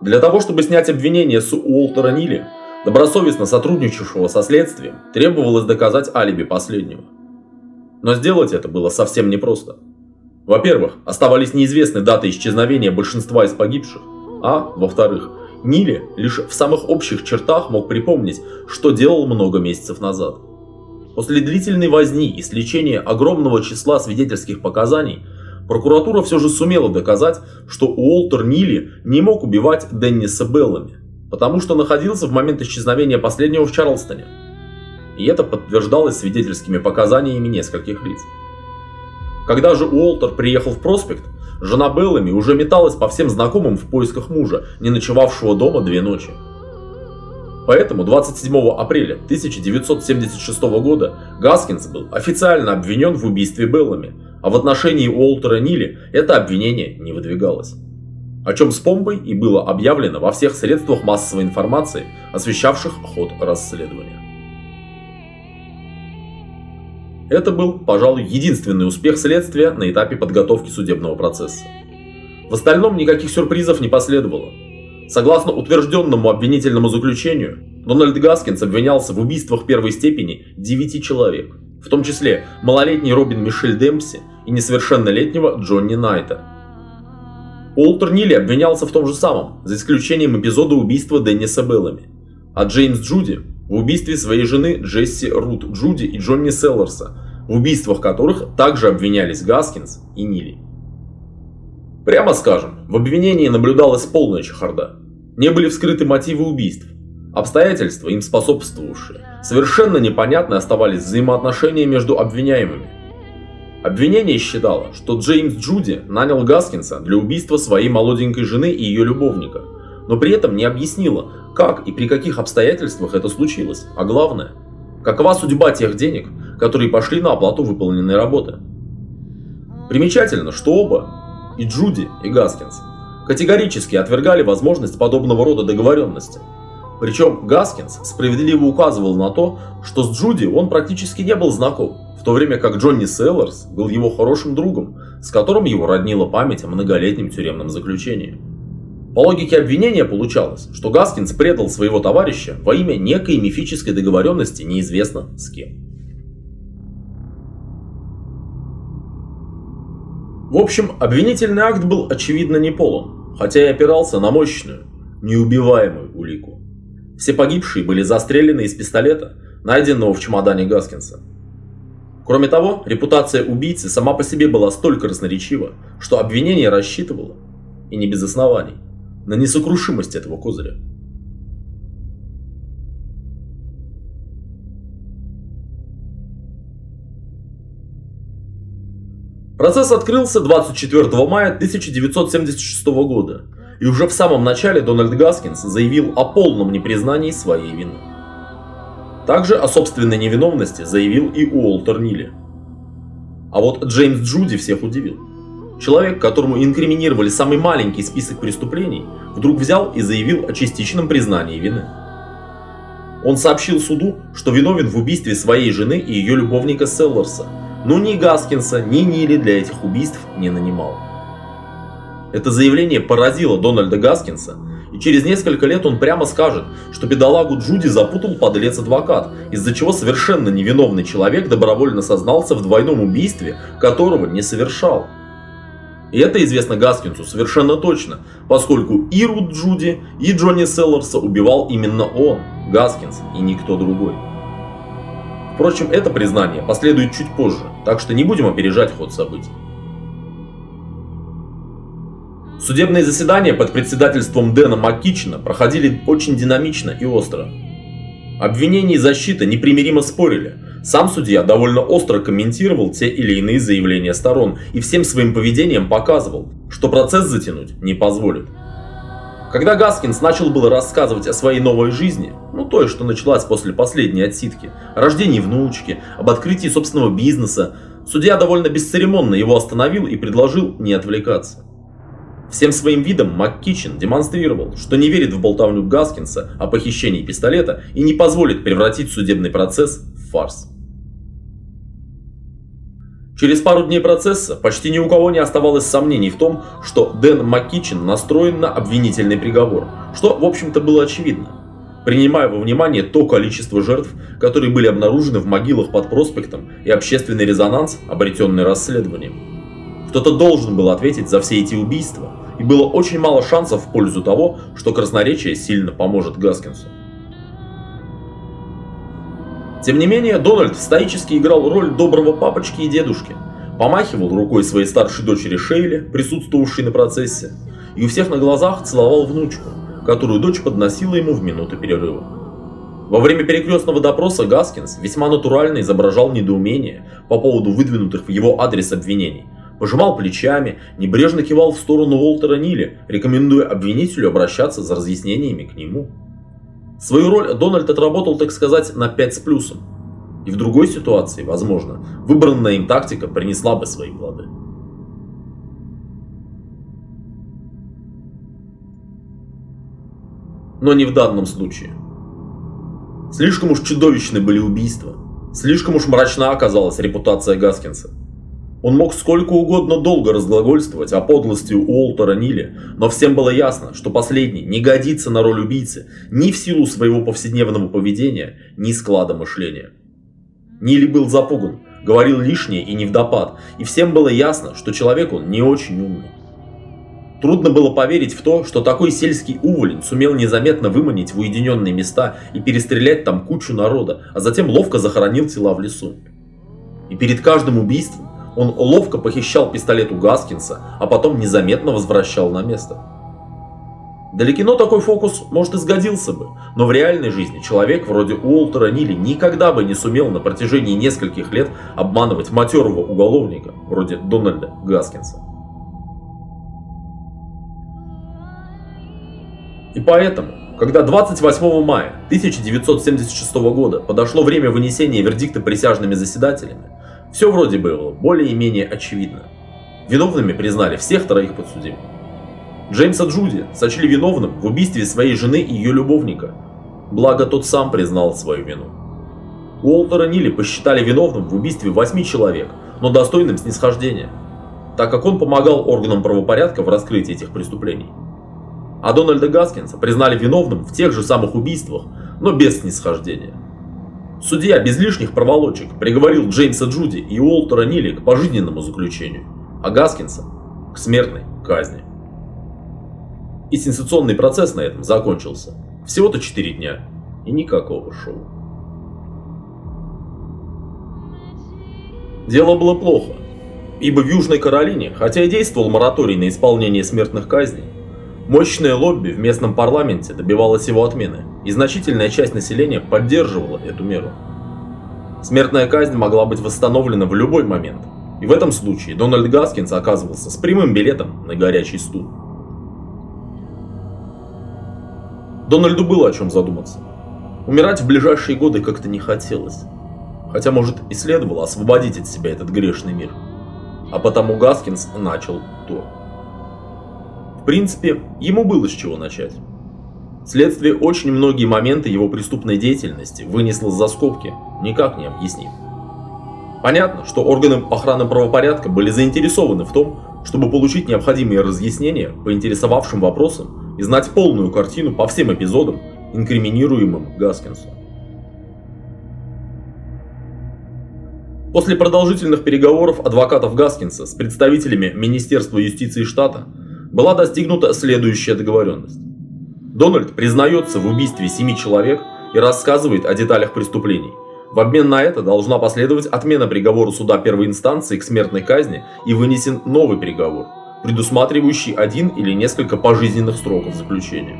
Для того, чтобы снять обвинение с Уолтера Нилли, добросовестно сотрудничавшего со следствием, требовалось доказать алиби последнего. Но сделать это было совсем непросто. Во-первых, оставались неизвестны даты исчезновения большинства из погибших, а, во-вторых, Нилли лишь в самых общих чертах мог припомнить, что делал много месяцев назад. После длительной возни и сличения огромного числа свидетельских показаний, прокуратура все же сумела доказать, что Уолтер Нилли не мог убивать Денниса Беллами, потому что находился в момент исчезновения последнего в Чарлстоне. И это подтверждалось свидетельскими показаниями нескольких лиц. Когда же Уолтер приехал в проспект, жена Беллами уже металась по всем знакомым в поисках мужа, не ночевавшего дома две ночи. Поэтому 27 апреля 1976 года Гаскинс был официально обвинен в убийстве Беллами, а в отношении Уолтера Нилли это обвинение не выдвигалось. О чем с помпой и было объявлено во всех средствах массовой информации, освещавших ход расследования. Это был, пожалуй, единственный успех следствия на этапе подготовки судебного процесса. В остальном никаких сюрпризов не последовало. Согласно утвержденному обвинительному заключению, Дональд Гаскинс обвинялся в убийствах первой степени 9 человек, в том числе малолетней Робин Мишель Демпси и несовершеннолетнего Джонни Найта. Уолтер Нилли обвинялся в том же самом, за исключением эпизода убийства Денниса Беллами, а Джеймс Джуди в убийстве своей жены Джесси Рут Джуди и Джонни Селлерса, в убийствах которых также обвинялись Гаскинс и Нилли. Прямо скажем, в обвинении наблюдалась полная чехарда. Не были вскрыты мотивы убийств. Обстоятельства, им способствовавшие, совершенно непонятны оставались взаимоотношения между обвиняемыми. Обвинение считало, что Джеймс Джуди нанял Гаскинса для убийства своей молоденькой жены и ее любовника, но при этом не объяснило, как и при каких обстоятельствах это случилось, а главное, какова судьба тех денег, которые пошли на оплату выполненной работы. Примечательно, что оба, и Джуди, и Гаскинс категорически отвергали возможность подобного рода договоренности. Причем Гаскинс справедливо указывал на то, что с Джуди он практически не был знаком, в то время как Джонни Селлерс был его хорошим другом, с которым его роднила память о многолетнем тюремном заключении. По логике обвинения получалось, что Гаскинс предал своего товарища во имя некой мифической договоренности неизвестно с кем. В общем, обвинительный акт был очевидно не полон, хотя и опирался на мощную, неубиваемую улику. Все погибшие были застрелены из пистолета, найденного в чемодане Гаскинса. Кроме того, репутация убийцы сама по себе была столь красноречива, что обвинение рассчитывало, и не без оснований, на несокрушимость этого козыря. Процесс открылся 24 мая 1976 года, и уже в самом начале Дональд Гаскинс заявил о полном непризнании своей вины. Также о собственной невиновности заявил и Уолтер Нилли. А вот Джеймс Джуди всех удивил. Человек, которому инкриминировали самый маленький список преступлений, вдруг взял и заявил о частичном признании вины. Он сообщил суду, что виновен в убийстве своей жены и ее любовника Селлерса – но ни Гаскинса, ни Нили для этих убийств не нанимал. Это заявление поразило Дональда Гаскинса, и через несколько лет он прямо скажет, что бедолагу Джуди запутал подлец-адвокат, из-за чего совершенно невиновный человек добровольно сознался в двойном убийстве, которого не совершал. И это известно Гаскинсу совершенно точно, поскольку и Рут Джуди, и Джонни Селлерса убивал именно он, Гаскинс, и никто другой. Впрочем, это признание последует чуть позже, так что не будем опережать ход событий. Судебные заседания под председательством Дэна Маккичена проходили очень динамично и остро. Обвинение и защита непримиримо спорили. Сам судья довольно остро комментировал те или иные заявления сторон и всем своим поведением показывал, что процесс затянуть не позволит. Когда Гаскинс начал было рассказывать о своей новой жизни, ну той, что началась после последней отсидки, о рождении внучки, об открытии собственного бизнеса, судья довольно бесцеремонно его остановил и предложил не отвлекаться. Всем своим видом МакКичен демонстрировал, что не верит в болтовню Гаскинса о похищении пистолета и не позволит превратить судебный процесс в фарс. Через пару дней процесса почти ни у кого не оставалось сомнений в том, что Дэн Маккичин настроен на обвинительный приговор, что, в общем-то, было очевидно. Принимая во внимание то количество жертв, которые были обнаружены в могилах под проспектом и общественный резонанс, обретенный расследованием. Кто-то должен был ответить за все эти убийства, и было очень мало шансов в пользу того, что красноречие сильно поможет Гаскинсу. Тем не менее, Дональд стоически играл роль доброго папочки и дедушки, помахивал рукой своей старшей дочери Шейле, присутствовавшей на процессе, и у всех на глазах целовал внучку, которую дочь подносила ему в минуты перерыва. Во время перекрестного допроса Гаскинс весьма натурально изображал недоумение по поводу выдвинутых в его адрес обвинений, пожимал плечами, небрежно кивал в сторону Уолтера Нилли, рекомендуя обвинителю обращаться за разъяснениями к нему. Свою роль Дональд отработал, так сказать, на 5 с плюсом. И в другой ситуации, возможно, выбранная им тактика принесла бы свои плоды. Но не в данном случае. Слишком уж чудовищны были убийства. Слишком уж мрачна оказалась репутация Гаскинса. Он мог сколько угодно долго разглагольствовать о подлости Уолтера Нилли, но всем было ясно, что последний не годится на роль убийцы ни в силу своего повседневного поведения, ни склада мышления. Нилли был запуган, говорил лишнее и не вдопад, и всем было ясно, что человек он не очень умный. Трудно было поверить в то, что такой сельский уволень сумел незаметно выманить в уединенные места и перестрелять там кучу народа, а затем ловко захоронил тела в лесу. И перед каждым убийством он ловко похищал пистолет у Гаскинса, а потом незаметно возвращал на место. Для кино такой фокус, может, и сгодился бы, но в реальной жизни человек вроде Уолтера Нилли никогда бы не сумел на протяжении нескольких лет обманывать матерого уголовника, вроде Дональда Гаскинса. И поэтому, когда 28 мая 1976 года подошло время вынесения вердикта присяжными заседателями, все вроде было более-менее очевидно. Виновными признали всех троих подсудимых. Джеймса Джуди сочли виновным в убийстве своей жены и ее любовника, благо тот сам признал свою вину. Уолтера Нилли посчитали виновным в убийстве восьми человек, но достойным снисхождения, так как он помогал органам правопорядка в раскрытии этих преступлений. А Дональда Гаскинса признали виновным в тех же самых убийствах, но без снисхождения. Судья без лишних проволочек приговорил Джеймса Джуди и Уолтера Нилли к пожизненному заключению, а Гаскинса – к смертной казни. И сенсационный процесс на этом закончился. Всего-то 4 дня и никакого шоу. Дело было плохо, ибо в Южной Каролине, хотя и действовал мораторий на исполнение смертных казней, Мощное лобби в местном парламенте добивалось его отмены, и значительная часть населения поддерживала эту меру. Смертная казнь могла быть восстановлена в любой момент, и в этом случае Дональд Гаскинс оказывался с прямым билетом на горячий стул. Дональду было о чем задуматься. Умирать в ближайшие годы как-то не хотелось. Хотя, может, и следовало освободить от себя этот грешный мир. А потому Гаскинс начал то принципе, ему было с чего начать. Следствие очень многие моменты его преступной деятельности вынесло за скобки, никак не объяснив. Понятно, что органы охраны правопорядка были заинтересованы в том, чтобы получить необходимые разъяснения по интересовавшим вопросам и знать полную картину по всем эпизодам, инкриминируемым Гаскинсу. После продолжительных переговоров адвокатов Гаскинса с представителями Министерства юстиции штата была достигнута следующая договоренность. Дональд признается в убийстве семи человек и рассказывает о деталях преступлений. В обмен на это должна последовать отмена приговора суда первой инстанции к смертной казни и вынесен новый приговор, предусматривающий один или несколько пожизненных сроков заключения.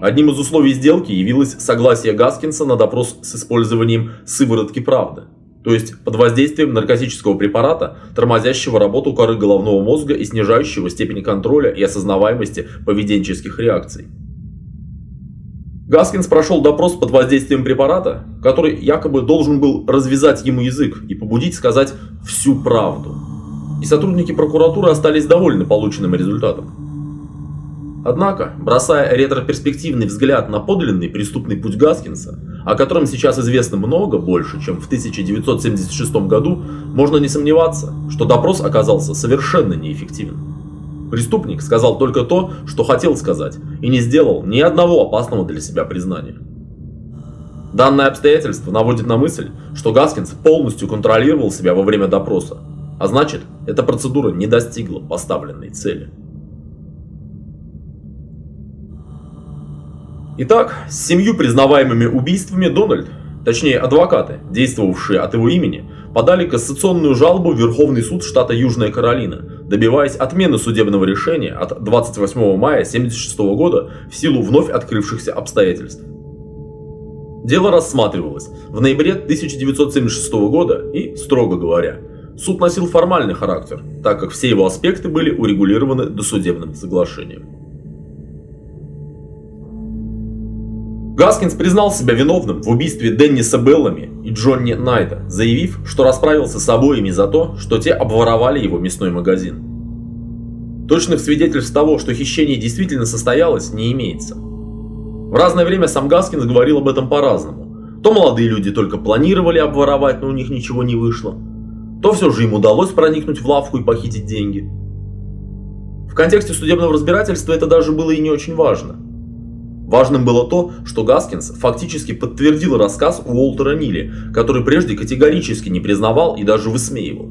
Одним из условий сделки явилось согласие Гаскинса на допрос с использованием сыворотки правды – то есть под воздействием наркотического препарата, тормозящего работу коры головного мозга и снижающего степень контроля и осознаваемости поведенческих реакций. Гаскинс прошел допрос под воздействием препарата, который якобы должен был развязать ему язык и побудить сказать всю правду. И сотрудники прокуратуры остались довольны полученным результатом. Однако, бросая ретроперспективный взгляд на подлинный преступный путь Гаскинса, о котором сейчас известно много больше, чем в 1976 году, можно не сомневаться, что допрос оказался совершенно неэффективным. Преступник сказал только то, что хотел сказать, и не сделал ни одного опасного для себя признания. Данное обстоятельство наводит на мысль, что Гаскинс полностью контролировал себя во время допроса, а значит, эта процедура не достигла поставленной цели. Итак, с семью признаваемыми убийствами Дональд, точнее адвокаты, действовавшие от его имени, подали кассационную жалобу в Верховный суд штата Южная Каролина, добиваясь отмены судебного решения от 28 мая 1976 года в силу вновь открывшихся обстоятельств. Дело рассматривалось в ноябре 1976 года и, строго говоря, суд носил формальный характер, так как все его аспекты были урегулированы досудебным соглашением. Гаскинс признал себя виновным в убийстве Денниса Беллами и Джонни Найта, заявив, что расправился с обоими за то, что те обворовали его мясной магазин. Точных свидетельств того, что хищение действительно состоялось, не имеется. В разное время сам Гаскинс говорил об этом по-разному. То молодые люди только планировали обворовать, но у них ничего не вышло. То все же им удалось проникнуть в лавку и похитить деньги. В контексте судебного разбирательства это даже было и не очень важно. Важным было то, что Гаскинс фактически подтвердил рассказ Уолтера Нилли, который прежде категорически не признавал и даже высмеивал.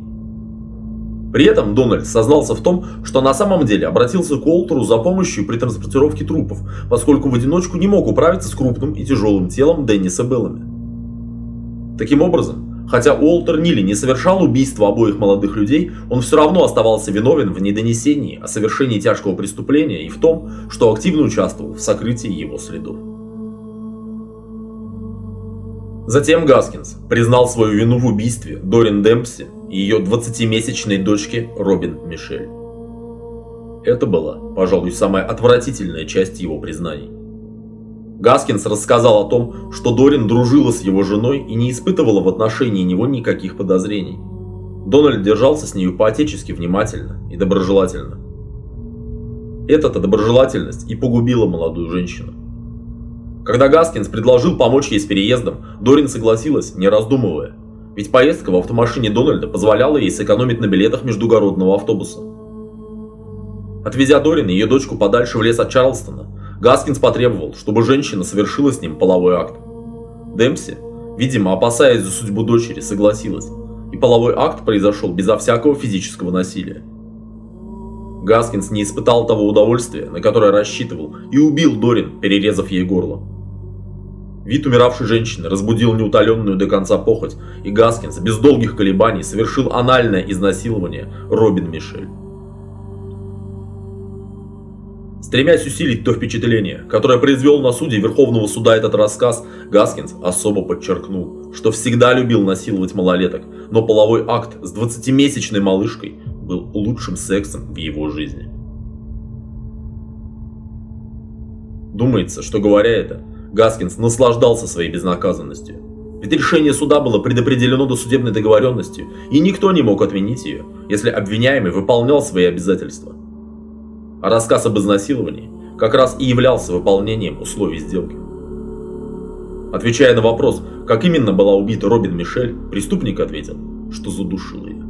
При этом Дональд сознался в том, что на самом деле обратился к Уолтеру за помощью при транспортировке трупов, поскольку в одиночку не мог управиться с крупным и тяжелым телом Денниса Беллами. Таким образом, Хотя Уолтер Нилли не совершал убийства обоих молодых людей, он все равно оставался виновен в недонесении о совершении тяжкого преступления и в том, что активно участвовал в сокрытии его следов. Затем Гаскинс признал свою вину в убийстве Дорин Демпси и ее 20-месячной дочки Робин Мишель. Это была, пожалуй, самая отвратительная часть его признаний. Гаскинс рассказал о том, что Дорин дружила с его женой и не испытывала в отношении него никаких подозрений. Дональд держался с нею по-отечески внимательно и доброжелательно. Эта-то доброжелательность и погубила молодую женщину. Когда Гаскинс предложил помочь ей с переездом, Дорин согласилась, не раздумывая. Ведь поездка в автомашине Дональда позволяла ей сэкономить на билетах междугородного автобуса. Отвезя Дорин и ее дочку подальше в лес от Чарлстона, Гаскинс потребовал, чтобы женщина совершила с ним половой акт. Демпси, видимо, опасаясь за судьбу дочери, согласилась, и половой акт произошел безо всякого физического насилия. Гаскинс не испытал того удовольствия, на которое рассчитывал, и убил Дорин, перерезав ей горло. Вид умиравшей женщины разбудил неутоленную до конца похоть, и Гаскинс без долгих колебаний совершил анальное изнасилование Робин Мишель. Стремясь усилить то впечатление, которое произвел на суде Верховного суда этот рассказ, Гаскинс особо подчеркнул, что всегда любил насиловать малолеток, но половой акт с 20-месячной малышкой был лучшим сексом в его жизни. Думается, что говоря это, Гаскинс наслаждался своей безнаказанностью. Ведь решение суда было предопределено до судебной договоренностью, и никто не мог отменить ее, если обвиняемый выполнял свои обязательства – рассказ об изнасиловании как раз и являлся выполнением условий сделки. Отвечая на вопрос, как именно была убита Робин Мишель, преступник ответил, что задушил ее.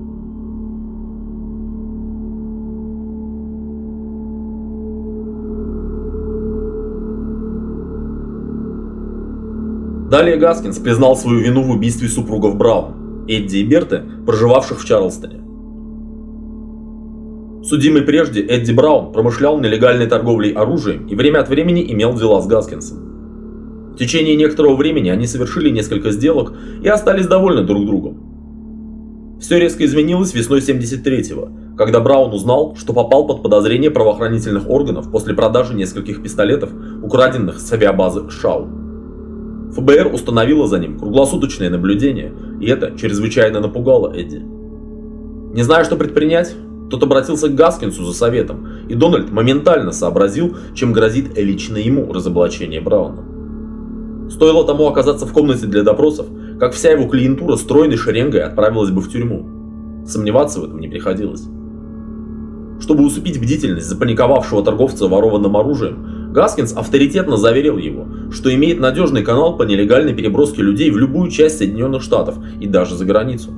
Далее Гаскинс признал свою вину в убийстве супругов Браун, Эдди и Берты, проживавших в Чарлстоне. Судимый прежде Эдди Браун промышлял нелегальной торговлей оружием и время от времени имел дела с Гаскинсом. В течение некоторого времени они совершили несколько сделок и остались довольны друг другом. Все резко изменилось весной 73-го, когда Браун узнал, что попал под подозрение правоохранительных органов после продажи нескольких пистолетов, украденных с авиабазы Шау. ФБР установило за ним круглосуточное наблюдение, и это чрезвычайно напугало Эдди. Не зная, что предпринять, тот обратился к Гаскинсу за советом, и Дональд моментально сообразил, чем грозит лично ему разоблачение Брауна. Стоило тому оказаться в комнате для допросов, как вся его клиентура стройной шеренгой отправилась бы в тюрьму. Сомневаться в этом не приходилось. Чтобы усыпить бдительность запаниковавшего торговца ворованным оружием, Гаскинс авторитетно заверил его, что имеет надежный канал по нелегальной переброске людей в любую часть Соединенных Штатов и даже за границу.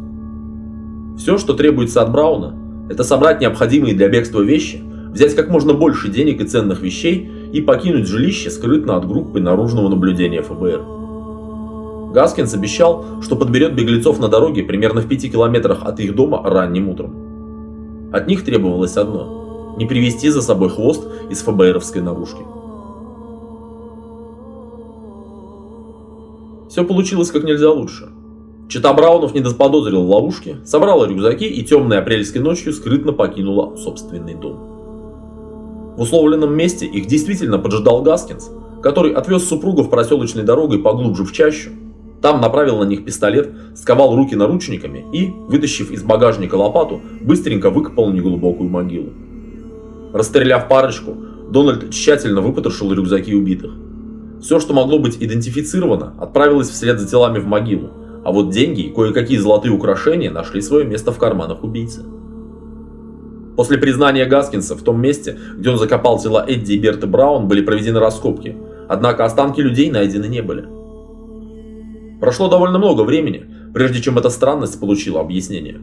Все, что требуется от Брауна, это собрать необходимые для бегства вещи, взять как можно больше денег и ценных вещей и покинуть жилище скрытно от группы наружного наблюдения ФБР. Гаскинс обещал, что подберет беглецов на дороге примерно в 5 километрах от их дома ранним утром. От них требовалось одно – не привести за собой хвост из ФБРовской наружки. Все получилось как нельзя лучше. Чита Браунов не заподозрила ловушки, собрала рюкзаки и темной апрельской ночью скрытно покинула собственный дом. В условленном месте их действительно поджидал Гаскинс, который отвез супругов проселочной дорогой поглубже в чащу. Там направил на них пистолет, сковал руки наручниками и, вытащив из багажника лопату, быстренько выкопал неглубокую могилу. Расстреляв парочку, Дональд тщательно выпотрошил рюкзаки убитых. Все, что могло быть идентифицировано, отправилось вслед за телами в могилу, а вот деньги и кое-какие золотые украшения нашли свое место в карманах убийцы. После признания Гаскинса в том месте, где он закопал тела Эдди и Берты Браун, были проведены раскопки, однако останки людей найдены не были. Прошло довольно много времени, прежде чем эта странность получила объяснение.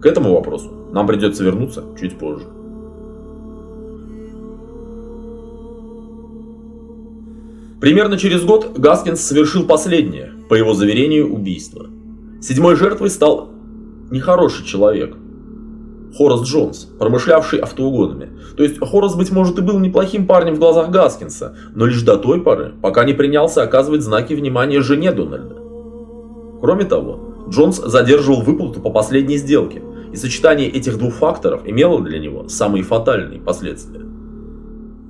К этому вопросу нам придется вернуться чуть позже. Примерно через год Гаскинс совершил последнее, по его заверению, убийство. Седьмой жертвой стал нехороший человек – Хорас Джонс, промышлявший автоугонами. То есть Хорас, быть может, и был неплохим парнем в глазах Гаскинса, но лишь до той поры, пока не принялся оказывать знаки внимания жене Дональда. Кроме того, Джонс задерживал выплату по последней сделке, и сочетание этих двух факторов имело для него самые фатальные последствия.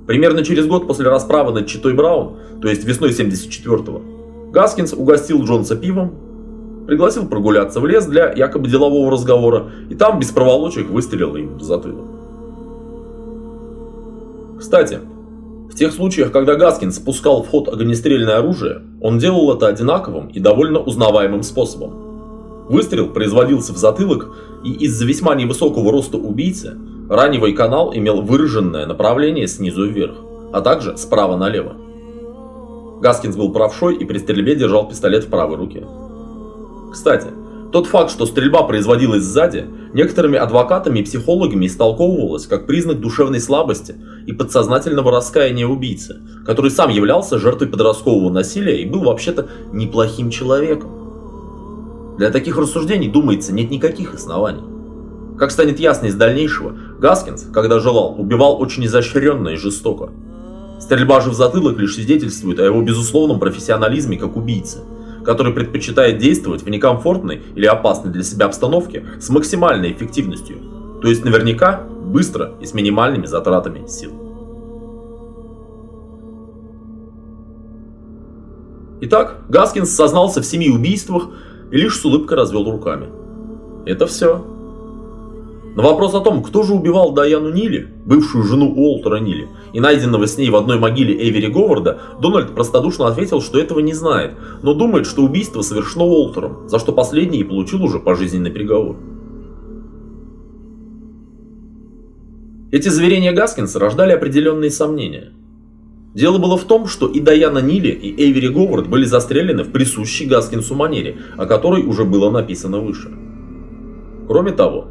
Примерно через год после расправы над Читой Браун, то есть весной 74-го, Гаскинс угостил Джонса пивом пригласил прогуляться в лес для якобы делового разговора, и там без проволочек выстрелил им в затылок. Кстати, в тех случаях, когда Гаскин спускал в ход огнестрельное оружие, он делал это одинаковым и довольно узнаваемым способом. Выстрел производился в затылок, и из-за весьма невысокого роста убийцы раневый канал имел выраженное направление снизу вверх, а также справа налево. Гаскинс был правшой и при стрельбе держал пистолет в правой руке. Кстати, тот факт, что стрельба производилась сзади, некоторыми адвокатами и психологами истолковывалось как признак душевной слабости и подсознательного раскаяния убийцы, который сам являлся жертвой подросткового насилия и был вообще-то неплохим человеком. Для таких рассуждений, думается, нет никаких оснований. Как станет ясно из дальнейшего, Гаскинс, когда желал, убивал очень изощренно и жестоко. Стрельба же в затылок лишь свидетельствует о его безусловном профессионализме как убийцы – который предпочитает действовать в некомфортной или опасной для себя обстановке с максимальной эффективностью, то есть наверняка быстро и с минимальными затратами сил. Итак, Гаскинс сознался в семи убийствах и лишь с улыбкой развел руками. Это все. На вопрос о том, кто же убивал Даяну Нили, бывшую жену Уолтера Нили, и найденного с ней в одной могиле Эвери Говарда, Дональд простодушно ответил, что этого не знает, но думает, что убийство совершено Уолтером, за что последний и получил уже пожизненный приговор. Эти заверения Гаскинса рождали определенные сомнения. Дело было в том, что и Даяна Нили, и Эйвери Говард были застрелены в присущей Гаскинсу манере, о которой уже было написано выше. Кроме того,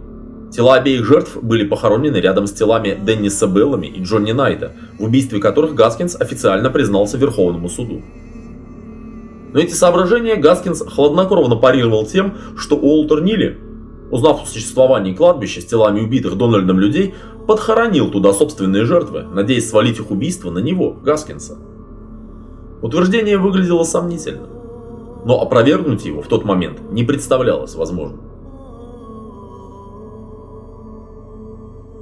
Тела обеих жертв были похоронены рядом с телами Денниса Беллами и Джонни Найта, в убийстве которых Гаскинс официально признался Верховному суду. Но эти соображения Гаскинс хладнокровно парировал тем, что Уолтер Нилли, узнав о существовании кладбища с телами убитых Дональдом людей, подхоронил туда собственные жертвы, надеясь свалить их убийство на него, Гаскинса. Утверждение выглядело сомнительно, но опровергнуть его в тот момент не представлялось возможным.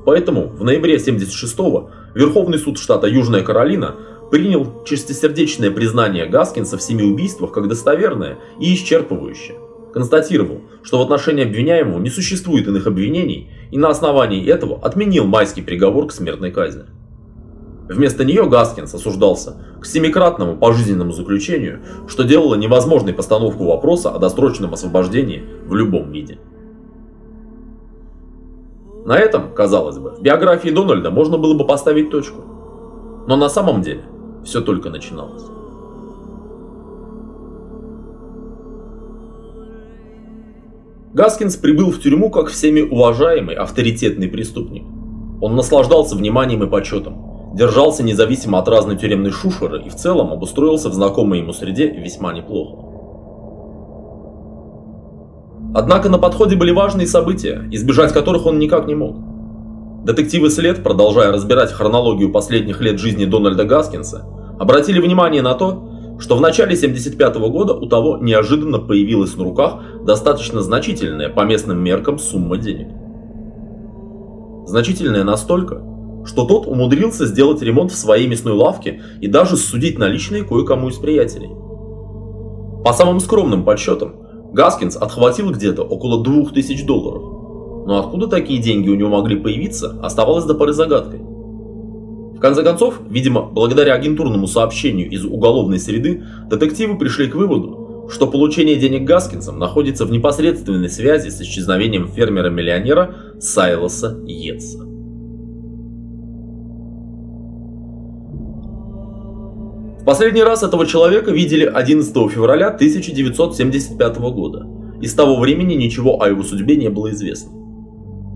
Поэтому в ноябре 76-го Верховный суд штата Южная Каролина принял чистосердечное признание Гаскинса в семи убийствах как достоверное и исчерпывающее. Констатировал, что в отношении обвиняемого не существует иных обвинений и на основании этого отменил майский приговор к смертной казни. Вместо нее Гаскинс осуждался к семикратному пожизненному заключению, что делало невозможной постановку вопроса о досрочном освобождении в любом виде. На этом, казалось бы, в биографии Дональда можно было бы поставить точку. Но на самом деле все только начиналось. Гаскинс прибыл в тюрьму как всеми уважаемый авторитетный преступник. Он наслаждался вниманием и почетом, держался независимо от разной тюремной шушеры и в целом обустроился в знакомой ему среде весьма неплохо. Однако на подходе были важные события, избежать которых он никак не мог. Детективы «След», продолжая разбирать хронологию последних лет жизни Дональда Гаскинса, обратили внимание на то, что в начале 75 -го года у того неожиданно появилась на руках достаточно значительная по местным меркам сумма денег. Значительная настолько, что тот умудрился сделать ремонт в своей мясной лавке и даже судить наличные кое-кому из приятелей. По самым скромным подсчетам, Гаскинс отхватил где-то около 2000 долларов. Но откуда такие деньги у него могли появиться, оставалось до поры загадкой. В конце концов, видимо, благодаря агентурному сообщению из уголовной среды, детективы пришли к выводу, что получение денег Гаскинсом находится в непосредственной связи с исчезновением фермера-миллионера Сайлоса Йетса. Последний раз этого человека видели 11 февраля 1975 года, и с того времени ничего о его судьбе не было известно.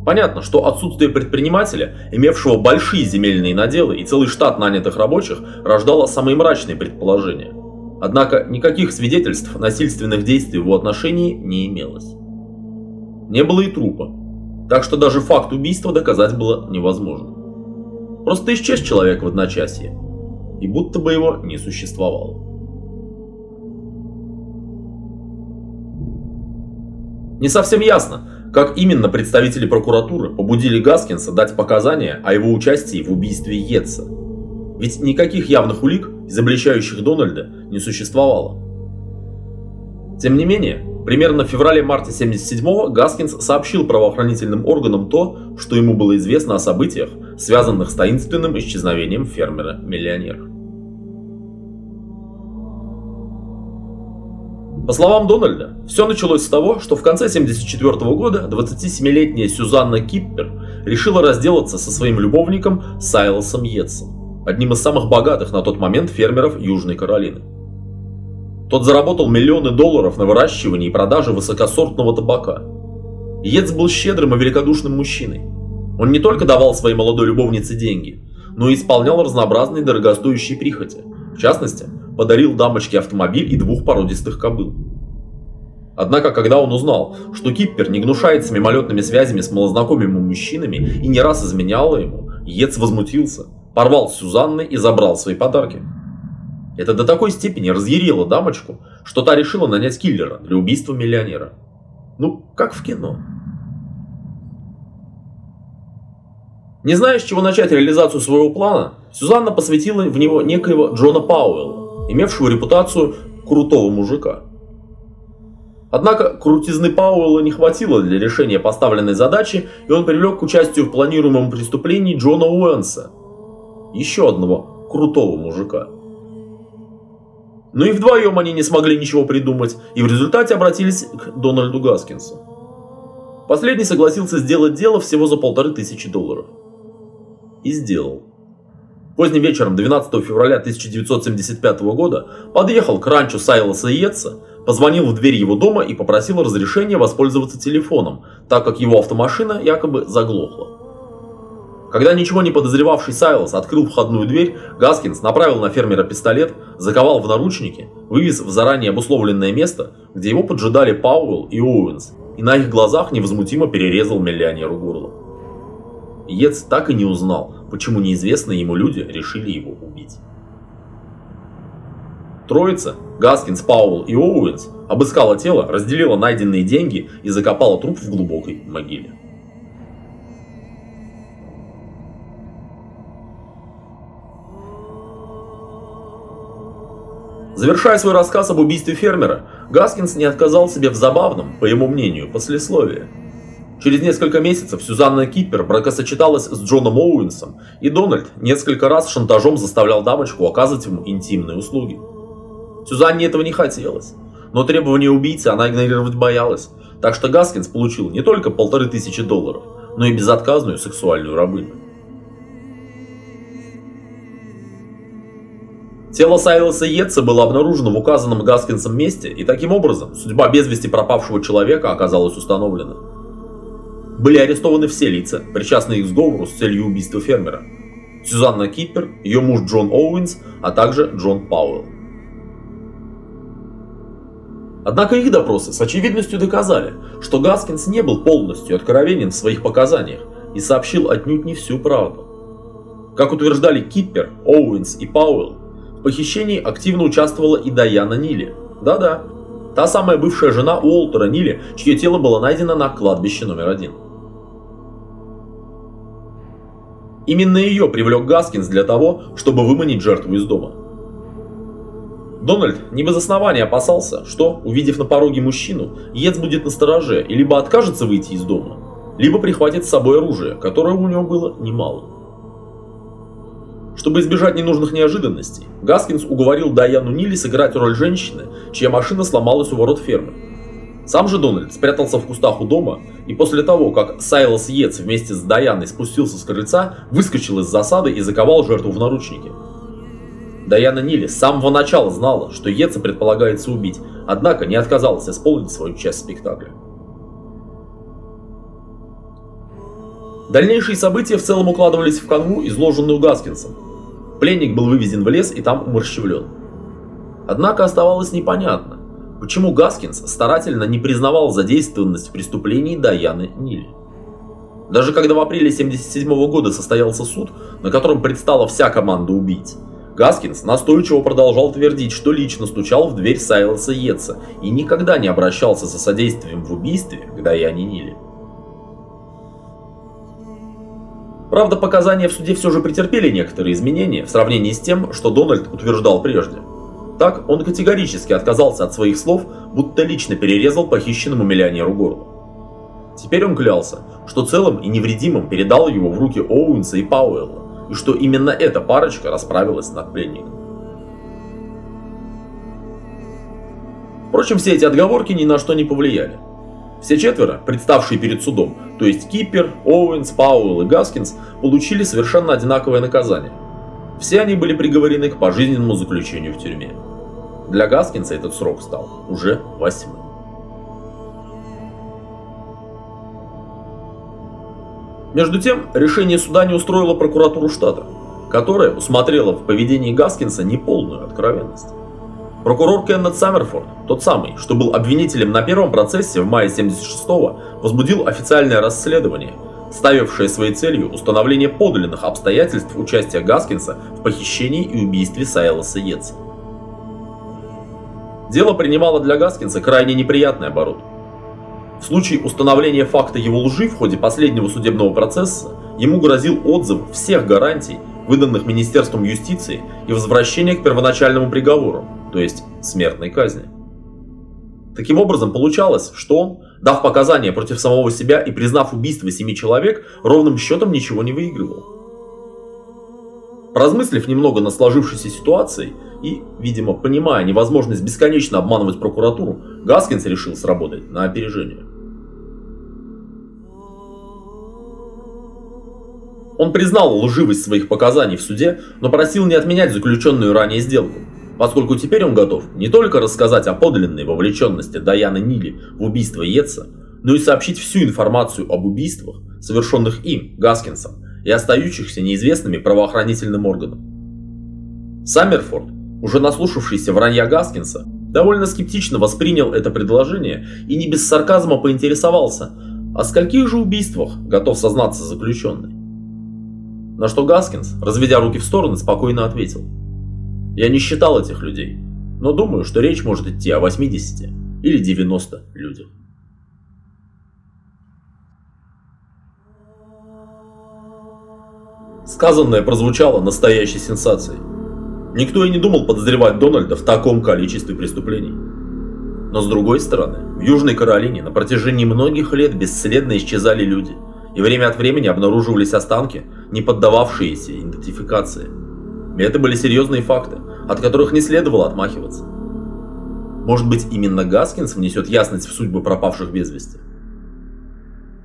Понятно, что отсутствие предпринимателя, имевшего большие земельные наделы и целый штат нанятых рабочих, рождало самые мрачные предположения. Однако никаких свидетельств насильственных действий в его отношении не имелось. Не было и трупа, так что даже факт убийства доказать было невозможно. Просто исчез человек в одночасье, и будто бы его не существовало. Не совсем ясно, как именно представители прокуратуры побудили Гаскинса дать показания о его участии в убийстве Йетса. Ведь никаких явных улик, изобличающих Дональда, не существовало. Тем не менее, примерно в феврале-марте 77-го Гаскинс сообщил правоохранительным органам то, что ему было известно о событиях, связанных с таинственным исчезновением фермера-миллионера. По словам Дональда, все началось с того, что в конце 1974 года 27-летняя Сюзанна Киппер решила разделаться со своим любовником Сайлосом Йетсом, одним из самых богатых на тот момент фермеров Южной Каролины. Тот заработал миллионы долларов на выращивании и продаже высокосортного табака. Йетс был щедрым и великодушным мужчиной. Он не только давал своей молодой любовнице деньги, но и исполнял разнообразные дорогостоящие прихоти. В частности, подарил дамочке автомобиль и двух породистых кобыл. Однако, когда он узнал, что Киппер не гнушается мимолетными связями с малознакомыми мужчинами и не раз изменяла ему, Ец возмутился, порвал с Сюзанной и забрал свои подарки. Это до такой степени разъярило дамочку, что та решила нанять киллера для убийства миллионера. Ну, как в кино. Не зная, с чего начать реализацию своего плана, Сюзанна посвятила в него некоего Джона Пауэлла, имевшего репутацию крутого мужика. Однако крутизны Пауэлла не хватило для решения поставленной задачи, и он привлек к участию в планируемом преступлении Джона Уэнса, еще одного крутого мужика. Но и вдвоем они не смогли ничего придумать, и в результате обратились к Дональду Гаскинсу. Последний согласился сделать дело всего за полторы тысячи долларов. И сделал. Поздним вечером 12 февраля 1975 года подъехал к ранчо Сайлоса Йетса, позвонил в дверь его дома и попросил разрешения воспользоваться телефоном, так как его автомашина якобы заглохла. Когда ничего не подозревавший Сайлос открыл входную дверь, Гаскинс направил на фермера пистолет, заковал в наручники, вывез в заранее обусловленное место, где его поджидали Пауэлл и Оуэнс, и на их глазах невозмутимо перерезал миллионеру горло. Йетс так и не узнал, почему неизвестные ему люди решили его убить. Троица, Гаскинс, Пауэлл и Оуэнс, обыскала тело, разделила найденные деньги и закопала труп в глубокой могиле. Завершая свой рассказ об убийстве фермера, Гаскинс не отказал себе в забавном, по его мнению, послесловии. Через несколько месяцев Сюзанна Киппер бракосочеталась с Джоном Оуэнсом, и Дональд несколько раз шантажом заставлял дамочку оказывать ему интимные услуги. Сюзанне этого не хотелось, но требования убийцы она игнорировать боялась, так что Гаскинс получил не только полторы тысячи долларов, но и безотказную сексуальную рабыню. Тело Сайлоса Йетса было обнаружено в указанном Гаскинсом месте, и таким образом судьба без вести пропавшего человека оказалась установлена. Были арестованы все лица, причастные к сговору с целью убийства фермера. Сюзанна Киппер, ее муж Джон Оуэнс, а также Джон Пауэлл. Однако их допросы с очевидностью доказали, что Гаскинс не был полностью откровенен в своих показаниях и сообщил отнюдь не всю правду. Как утверждали Киппер, Оуэнс и Пауэлл, в похищении активно участвовала и Даяна Нили. Да-да, та самая бывшая жена Уолтера Нили, чье тело было найдено на кладбище номер один. Именно ее привлек Гаскинс для того, чтобы выманить жертву из дома. Дональд не без основания опасался, что, увидев на пороге мужчину, Ец будет настороже и либо откажется выйти из дома, либо прихватит с собой оружие, которое у него было немало. Чтобы избежать ненужных неожиданностей, Гаскинс уговорил Даяну Нили сыграть роль женщины, чья машина сломалась у ворот фермы. Сам же Дональд спрятался в кустах у дома, и после того, как Сайлос Йетс вместе с Даяной спустился с крыльца, выскочил из засады и заковал жертву в наручники. Даяна Нили с самого начала знала, что Йетса предполагается убить, однако не отказалась исполнить свою часть спектакля. Дальнейшие события в целом укладывались в канву, изложенную Гаскинсом, Пленник был вывезен в лес и там умерщвлен. Однако оставалось непонятно, почему Гаскинс старательно не признавал задействованность в преступлении Даяны Ниль. Даже когда в апреле 1977 года состоялся суд, на котором предстала вся команда убийц, Гаскинс настойчиво продолжал твердить, что лично стучал в дверь Сайлоса Йетса и никогда не обращался за содействием в убийстве к Даяне Ниле. Правда, показания в суде все же претерпели некоторые изменения в сравнении с тем, что Дональд утверждал прежде. Так, он категорически отказался от своих слов, будто лично перерезал похищенному миллионеру горло. Теперь он клялся, что целым и невредимым передал его в руки Оуэнса и Пауэлла, и что именно эта парочка расправилась над пленником. Впрочем, все эти отговорки ни на что не повлияли. Все четверо, представшие перед судом, то есть Киппер, Оуэнс, Пауэлл и Гаскинс, получили совершенно одинаковое наказание. Все они были приговорены к пожизненному заключению в тюрьме. Для Гаскинса этот срок стал уже восьмым. Между тем, решение суда не устроило прокуратуру штата, которая усмотрела в поведении Гаскинса неполную откровенность. Прокурор Кеннет Саммерфорд, тот самый, что был обвинителем на первом процессе в мае 76-го, возбудил официальное расследование, ставившее своей целью установление подлинных обстоятельств участия Гаскинса в похищении и убийстве Сайлоса Йетса. Дело принимало для Гаскинса крайне неприятный оборот. В случае установления факта его лжи в ходе последнего судебного процесса ему грозил отзыв всех гарантий, выданных Министерством юстиции и возвращение к первоначальному приговору, то есть смертной казни. Таким образом, получалось, что он, дав показания против самого себя и признав убийство семи человек, ровным счетом ничего не выигрывал. Поразмыслив немного на сложившейся ситуации и, видимо, понимая невозможность бесконечно обманывать прокуратуру, Гаскинс решил сработать на опережение. Он признал лживость своих показаний в суде, но просил не отменять заключенную ранее сделку, поскольку теперь он готов не только рассказать о подлинной вовлеченности Даяны Нили в убийство Йетса, но и сообщить всю информацию об убийствах, совершенных им, Гаскинсом, и остающихся неизвестными правоохранительным органам. Саммерфорд, уже наслушавшийся вранья Гаскинса, довольно скептично воспринял это предложение и не без сарказма поинтересовался, о скольких же убийствах готов сознаться заключенный. На что Гаскинс, разведя руки в стороны, спокойно ответил. Я не считал этих людей, но думаю, что речь может идти о 80 или 90 людях. Сказанное прозвучало настоящей сенсацией. Никто и не думал подозревать Дональда в таком количестве преступлений. Но с другой стороны, в Южной Каролине на протяжении многих лет бесследно исчезали люди – и время от времени обнаруживались останки, не поддававшиеся идентификации. И это были серьезные факты, от которых не следовало отмахиваться. Может быть, именно Гаскинс внесет ясность в судьбу пропавших без вести?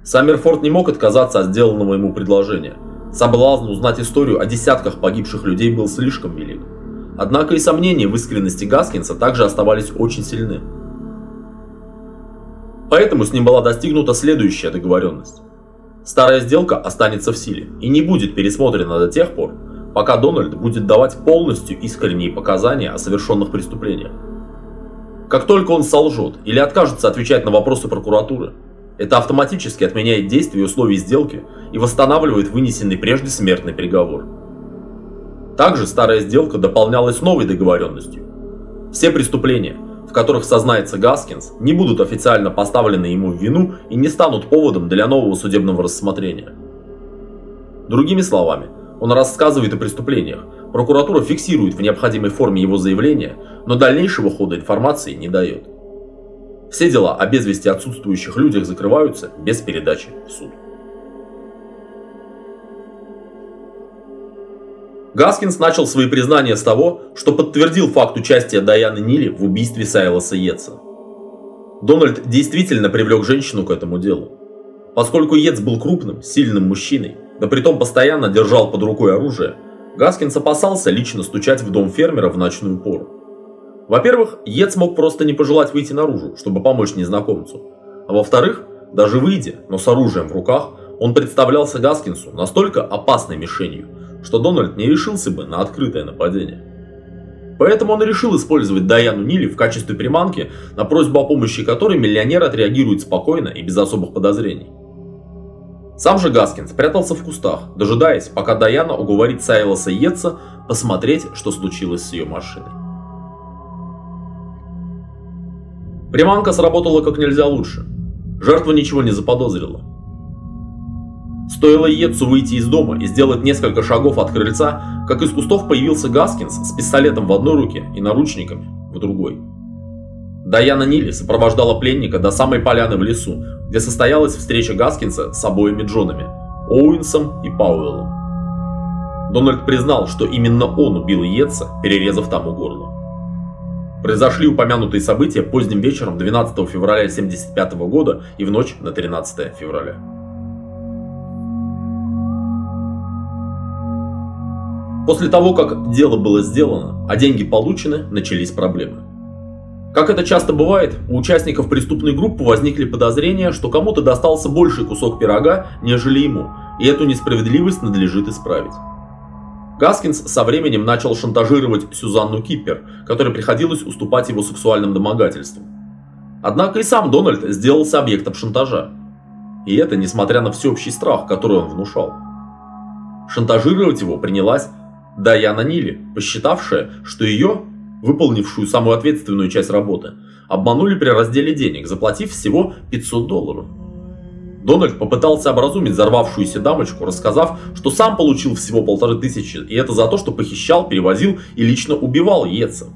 Саммерфорд не мог отказаться от сделанного ему предложения. Соблазн узнать историю о десятках погибших людей был слишком велик. Однако и сомнения в искренности Гаскинса также оставались очень сильны. Поэтому с ним была достигнута следующая договоренность. Старая сделка останется в силе и не будет пересмотрена до тех пор, пока Дональд будет давать полностью искренние показания о совершенных преступлениях. Как только он солжет или откажется отвечать на вопросы прокуратуры, это автоматически отменяет действие условий сделки и восстанавливает вынесенный прежде смертный приговор. Также старая сделка дополнялась новой договоренностью. Все преступления, в которых сознается Гаскинс, не будут официально поставлены ему в вину и не станут поводом для нового судебного рассмотрения. Другими словами, он рассказывает о преступлениях, прокуратура фиксирует в необходимой форме его заявления, но дальнейшего хода информации не дает. Все дела о без вести отсутствующих людях закрываются без передачи в суд. Гаскинс начал свои признания с того, что подтвердил факт участия Даяны Нили в убийстве Сайлоса Йетса. Дональд действительно привлек женщину к этому делу. Поскольку Йетс был крупным, сильным мужчиной, да притом постоянно держал под рукой оружие, Гаскинс опасался лично стучать в дом фермера в ночную пору. Во-первых, Йетс мог просто не пожелать выйти наружу, чтобы помочь незнакомцу. А во-вторых, даже выйдя, но с оружием в руках, он представлялся Гаскинсу настолько опасной мишенью, что Дональд не решился бы на открытое нападение. Поэтому он решил использовать Даяну Нили в качестве приманки, на просьбу о помощи которой миллионер отреагирует спокойно и без особых подозрений. Сам же Гаскин спрятался в кустах, дожидаясь, пока Даяна уговорит Сайлоса Йетса посмотреть, что случилось с ее машиной. Приманка сработала как нельзя лучше. Жертва ничего не заподозрила. Стоило Йетсу выйти из дома и сделать несколько шагов от крыльца, как из кустов появился Гаскинс с пистолетом в одной руке и наручниками в другой. Даяна Нили сопровождала пленника до самой поляны в лесу, где состоялась встреча Гаскинса с обоими Джонами, Оуэнсом и Пауэллом. Дональд признал, что именно он убил Йетса, перерезав тому горло. Произошли упомянутые события поздним вечером 12 февраля 1975 года и в ночь на 13 февраля. После того, как дело было сделано, а деньги получены, начались проблемы. Как это часто бывает, у участников преступной группы возникли подозрения, что кому-то достался больший кусок пирога, нежели ему, и эту несправедливость надлежит исправить. Гаскинс со временем начал шантажировать Сюзанну Киппер, которой приходилось уступать его сексуальным домогательствам. Однако и сам Дональд сделался объектом шантажа. И это несмотря на всеобщий страх, который он внушал. Шантажировать его принялась Даяна Нили, посчитавшая, что ее, выполнившую самую ответственную часть работы, обманули при разделе денег, заплатив всего 500 долларов. Дональд попытался образумить взорвавшуюся дамочку, рассказав, что сам получил всего полторы тысячи, и это за то, что похищал, перевозил и лично убивал Йетса.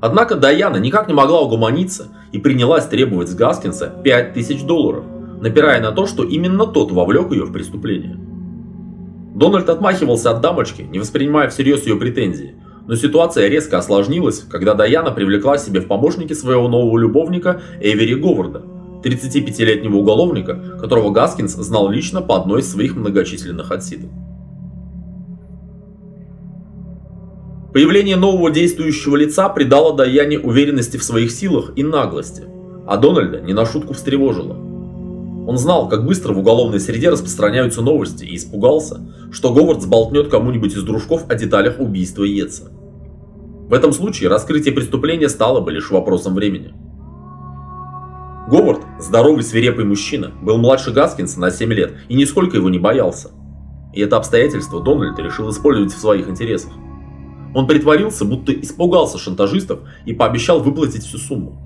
Однако Даяна никак не могла угомониться и принялась требовать с Гаскинса 5000 долларов, напирая на то, что именно тот вовлек ее в преступление. Дональд отмахивался от дамочки, не воспринимая всерьез ее претензии. Но ситуация резко осложнилась, когда Даяна привлекла себе в помощники своего нового любовника Эвери Говарда, 35-летнего уголовника, которого Гаскинс знал лично по одной из своих многочисленных отсидок. Появление нового действующего лица придало Даяне уверенности в своих силах и наглости, а Дональда не на шутку встревожило. Он знал, как быстро в уголовной среде распространяются новости и испугался, что Говард сболтнет кому-нибудь из дружков о деталях убийства Йетса. В этом случае раскрытие преступления стало бы лишь вопросом времени. Говард, здоровый свирепый мужчина, был младше Гаскинса на 7 лет и нисколько его не боялся. И это обстоятельство Дональд решил использовать в своих интересах. Он притворился, будто испугался шантажистов и пообещал выплатить всю сумму.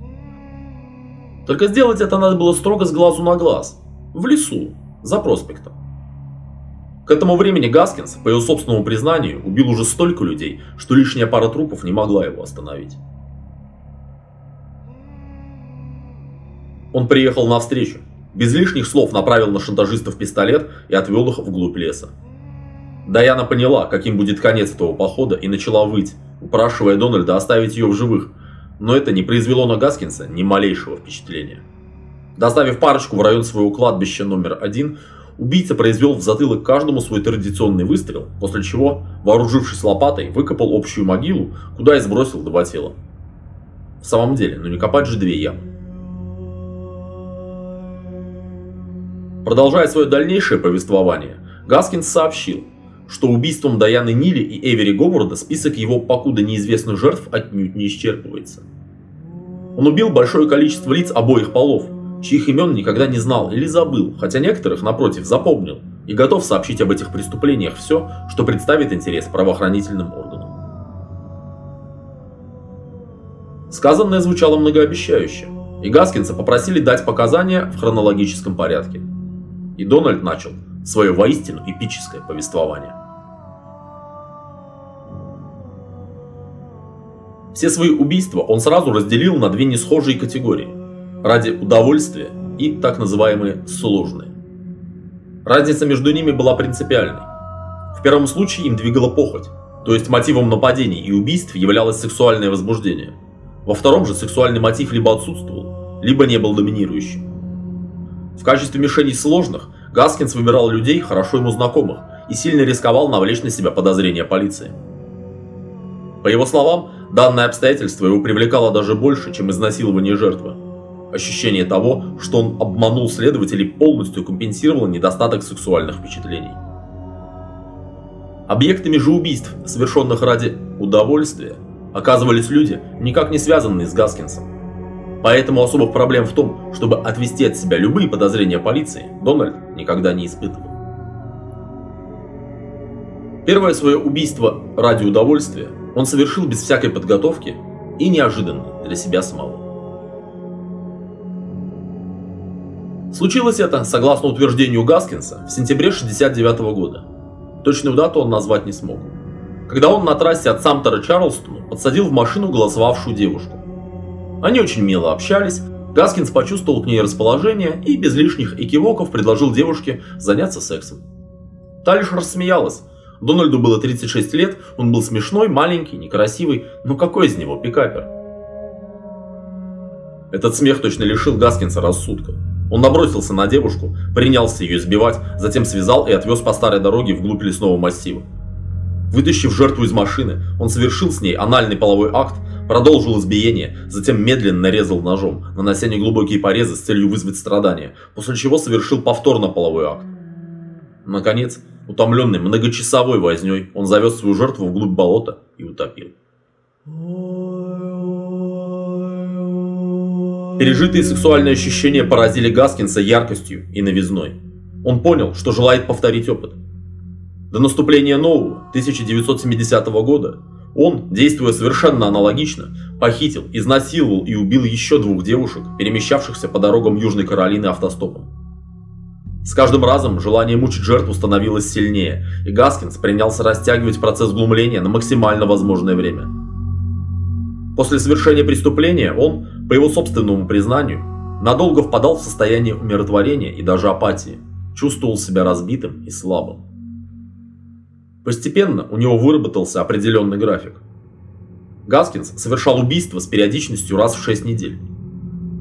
Только сделать это надо было строго с глазу на глаз, в лесу, за проспектом. К этому времени Гаскинс, по его собственному признанию, убил уже столько людей, что лишняя пара трупов не могла его остановить. Он приехал навстречу, без лишних слов направил на шантажистов пистолет и отвел их вглубь леса. Даяна поняла, каким будет конец этого похода и начала выть, упрашивая Дональда оставить ее в живых, но это не произвело на Гаскинса ни малейшего впечатления. Доставив парочку в район своего кладбища номер один, убийца произвел в затылок каждому свой традиционный выстрел, после чего, вооружившись лопатой, выкопал общую могилу, куда и сбросил два тела. В самом деле, ну не копать же две ямы. Продолжая свое дальнейшее повествование, Гаскинс сообщил, что убийством Даяны Нили и Эвери Говарда список его покуда неизвестных жертв отнюдь не исчерпывается. Он убил большое количество лиц обоих полов, чьих имен никогда не знал или забыл, хотя некоторых, напротив, запомнил и готов сообщить об этих преступлениях все, что представит интерес правоохранительным органам. Сказанное звучало многообещающе, и Гаскинса попросили дать показания в хронологическом порядке. И Дональд начал свое воистину эпическое повествование. Все свои убийства он сразу разделил на две несхожие категории – ради удовольствия и так называемые сложные. Разница между ними была принципиальной. В первом случае им двигала похоть, то есть мотивом нападений и убийств являлось сексуальное возбуждение. Во втором же сексуальный мотив либо отсутствовал, либо не был доминирующим. В качестве мишеней сложных Гаскинс выбирал людей, хорошо ему знакомых, и сильно рисковал навлечь на себя подозрения полиции. По его словам, данное обстоятельство его привлекало даже больше, чем изнасилование жертвы. Ощущение того, что он обманул следователей, полностью компенсировало недостаток сексуальных впечатлений. Объектами же убийств, совершенных ради удовольствия, оказывались люди, никак не связанные с Гаскинсом. Поэтому особых проблем в том, чтобы отвести от себя любые подозрения полиции, Дональд никогда не испытывал. Первое свое убийство ради удовольствия он совершил без всякой подготовки и неожиданно для себя самого. Случилось это, согласно утверждению Гаскинса, в сентябре 69 года. Точную дату он назвать не смог. Когда он на трассе от Самтера Чарлстона подсадил в машину голосовавшую девушку. Они очень мило общались, Гаскинс почувствовал к ней расположение и без лишних экивоков предложил девушке заняться сексом. Та лишь рассмеялась. Дональду было 36 лет, он был смешной, маленький, некрасивый, но какой из него пикапер? Этот смех точно лишил Гаскинса рассудка. Он набросился на девушку, принялся ее избивать, затем связал и отвез по старой дороге вглубь лесного массива. Вытащив жертву из машины, он совершил с ней анальный половой акт, продолжил избиение, затем медленно нарезал ножом, нанося неглубокие порезы с целью вызвать страдания, после чего совершил повторно половой акт. Наконец, утомленный многочасовой возней, он завез свою жертву вглубь болота и утопил. Пережитые сексуальные ощущения поразили Гаскинса яркостью и новизной. Он понял, что желает повторить опыт. До наступления нового, 1970 года, он, действуя совершенно аналогично, похитил, изнасиловал и убил еще двух девушек, перемещавшихся по дорогам Южной Каролины автостопом. С каждым разом желание мучить жертву становилось сильнее, и Гаскинс принялся растягивать процесс глумления на максимально возможное время. После совершения преступления он, по его собственному признанию, надолго впадал в состояние умиротворения и даже апатии, чувствовал себя разбитым и слабым. Постепенно у него выработался определенный график. Гаскинс совершал убийства с периодичностью раз в 6 недель.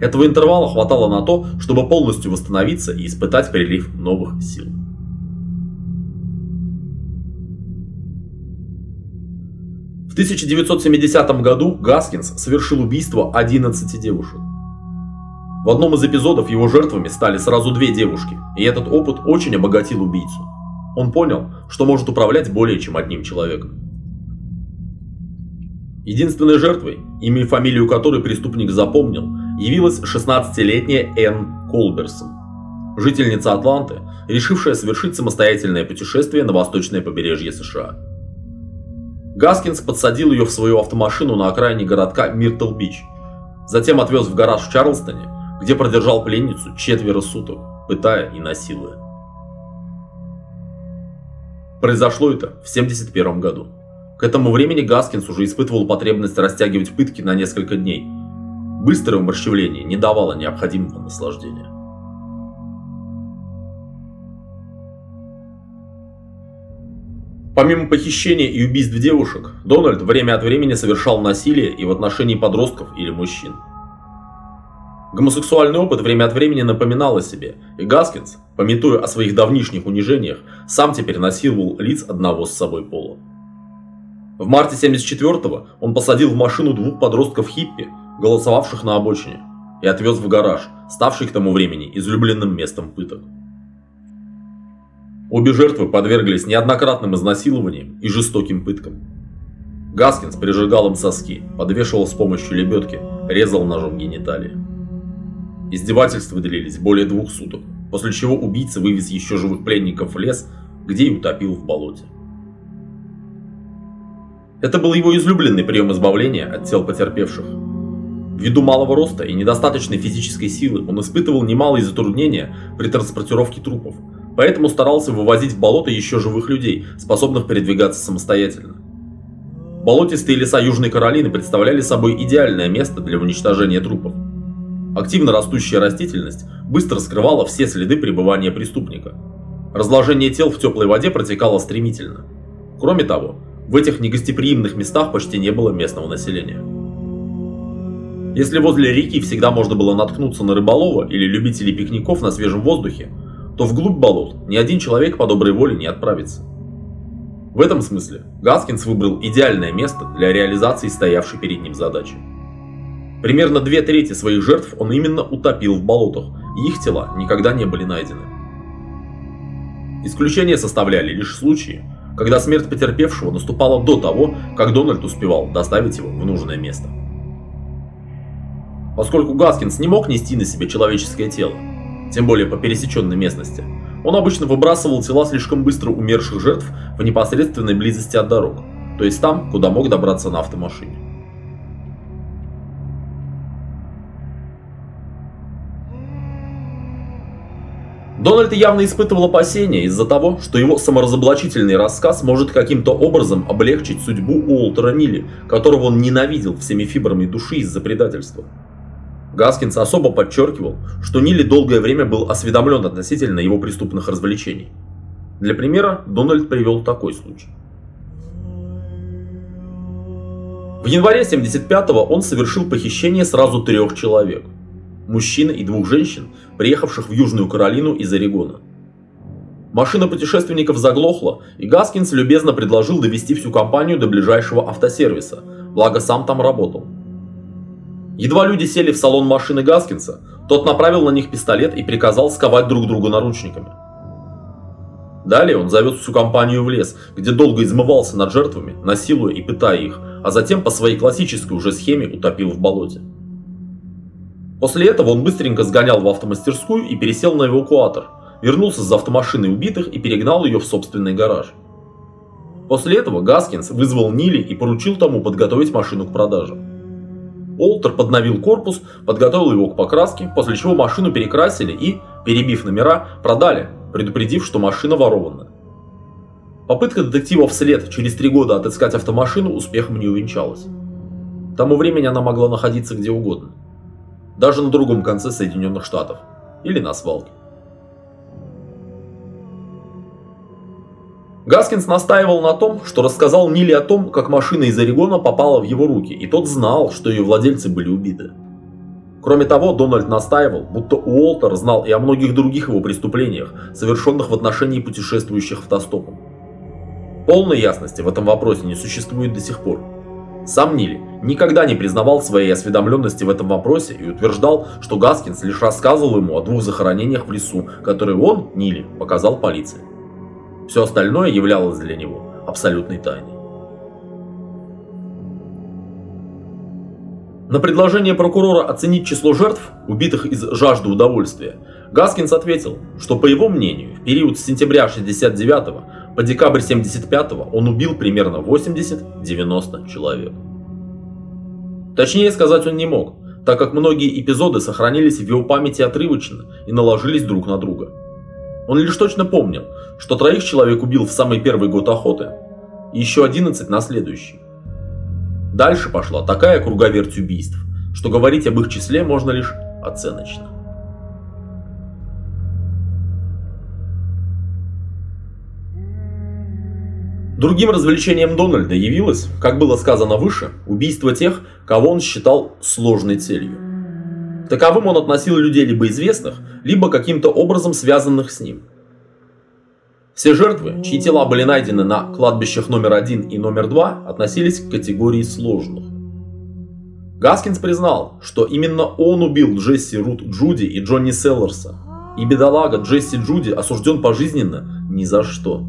Этого интервала хватало на то, чтобы полностью восстановиться и испытать прилив новых сил. В 1970 году Гаскинс совершил убийство 11 девушек. В одном из эпизодов его жертвами стали сразу две девушки, и этот опыт очень обогатил убийцу. Он понял, что может управлять более чем одним человеком. Единственной жертвой, имя и фамилию которой преступник запомнил, явилась 16-летняя Энн Колберсон, жительница Атланты, решившая совершить самостоятельное путешествие на восточное побережье США. Гаскинс подсадил ее в свою автомашину на окраине городка Миртл-Бич, затем отвез в гараж в Чарлстоне, где продержал пленницу четверо суток, пытая и насилуя. Произошло это в 1971 году. К этому времени Гаскинс уже испытывал потребность растягивать пытки на несколько дней. Быстрое умерщвление не давало необходимого наслаждения. Помимо похищения и убийств девушек, Дональд время от времени совершал насилие и в отношении подростков или мужчин. Гомосексуальный опыт время от времени напоминал о себе, и Гаскинс, пометуя о своих давнишних унижениях, сам теперь насиловал лиц одного с собой пола. В марте 74-го он посадил в машину двух подростков хиппи, голосовавших на обочине, и отвез в гараж, ставший к тому времени излюбленным местом пыток. Обе жертвы подверглись неоднократным изнасилованиям и жестоким пыткам. Гаскинс прижигал им соски, подвешивал с помощью лебедки, резал ножом гениталии. Издевательства длились более двух суток, после чего убийца вывез еще живых пленников в лес, где и утопил в болоте. Это был его излюбленный прием избавления от тел потерпевших. Ввиду малого роста и недостаточной физической силы он испытывал немалые затруднения при транспортировке трупов, поэтому старался вывозить в болото еще живых людей, способных передвигаться самостоятельно. Болотистые леса Южной Каролины представляли собой идеальное место для уничтожения трупов. Активно растущая растительность быстро скрывала все следы пребывания преступника. Разложение тел в теплой воде протекало стремительно. Кроме того, в этих негостеприимных местах почти не было местного населения. Если возле реки всегда можно было наткнуться на рыболова или любителей пикников на свежем воздухе, то вглубь болот ни один человек по доброй воле не отправится. В этом смысле Гаскинс выбрал идеальное место для реализации стоявшей перед ним задачи. Примерно две трети своих жертв он именно утопил в болотах, и их тела никогда не были найдены. Исключение составляли лишь случаи, когда смерть потерпевшего наступала до того, как Дональд успевал доставить его в нужное место. Поскольку Гаскинс не мог нести на себе человеческое тело, тем более по пересеченной местности, он обычно выбрасывал тела слишком быстро умерших жертв в непосредственной близости от дорог, то есть там, куда мог добраться на автомашине. Дональд явно испытывал опасения из-за того, что его саморазоблачительный рассказ может каким-то образом облегчить судьбу Уолтера Нилли, которого он ненавидел всеми фибрами души из-за предательства. Гаскинс особо подчеркивал, что Нилли долгое время был осведомлен относительно его преступных развлечений. Для примера Дональд привел такой случай. В январе 75-го он совершил похищение сразу трех человек – мужчины и двух женщин, приехавших в Южную Каролину из Орегона. Машина путешественников заглохла, и Гаскинс любезно предложил довести всю компанию до ближайшего автосервиса, благо сам там работал. Едва люди сели в салон машины Гаскинса, тот направил на них пистолет и приказал сковать друг друга наручниками. Далее он завез всю компанию в лес, где долго измывался над жертвами, насилуя и пытая их, а затем по своей классической уже схеме утопил в болоте. После этого он быстренько сгонял в автомастерскую и пересел на эвакуатор, вернулся за автомашиной убитых и перегнал ее в собственный гараж. После этого Гаскинс вызвал Нили и поручил тому подготовить машину к продаже. Олтер подновил корпус, подготовил его к покраске, после чего машину перекрасили и, перебив номера, продали, предупредив, что машина ворована. Попытка детектива вслед через три года отыскать автомашину успехом не увенчалась. К тому времени она могла находиться где угодно даже на другом конце Соединенных Штатов или на свалке. Гаскинс настаивал на том, что рассказал Ниле о том, как машина из Орегона попала в его руки, и тот знал, что ее владельцы были убиты. Кроме того, Дональд настаивал, будто Уолтер знал и о многих других его преступлениях, совершенных в отношении путешествующих автостопом. Полной ясности в этом вопросе не существует до сих пор. Сам Нили никогда не признавал своей осведомленности в этом вопросе и утверждал, что Гаскинс лишь рассказывал ему о двух захоронениях в лесу, которые он, Нили, показал полиции. Все остальное являлось для него абсолютной тайной. На предложение прокурора оценить число жертв, убитых из жажды удовольствия, Гаскинс ответил, что по его мнению, в период с сентября 69 по декабрь 75 он убил примерно 80-90 человек. Точнее сказать он не мог, так как многие эпизоды сохранились в его памяти отрывочно и наложились друг на друга. Он лишь точно помнил, что троих человек убил в самый первый год охоты, и еще 11 на следующий. Дальше пошла такая круговерть убийств, что говорить об их числе можно лишь оценочно. Другим развлечением Дональда явилось, как было сказано выше, убийство тех, кого он считал сложной целью. Таковым он относил людей либо известных, либо каким-то образом связанных с ним. Все жертвы, чьи тела были найдены на кладбищах номер один и номер два, относились к категории сложных. Гаскинс признал, что именно он убил Джесси Рут Джуди и Джонни Селлерса, и бедолага Джесси Джуди осужден пожизненно ни за что.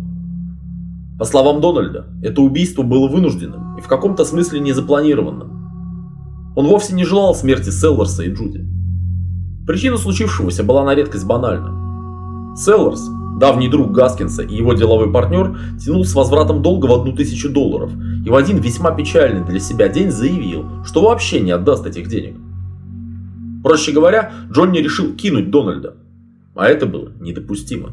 По словам Дональда, это убийство было вынужденным и в каком-то смысле незапланированным. Он вовсе не желал смерти Селлерса и Джуди. Причина случившегося была на редкость банальна. Селлерс, давний друг Гаскинса и его деловой партнер, тянул с возвратом долга в одну тысячу долларов и в один весьма печальный для себя день заявил, что вообще не отдаст этих денег. Проще говоря, Джонни решил кинуть Дональда, а это было недопустимо.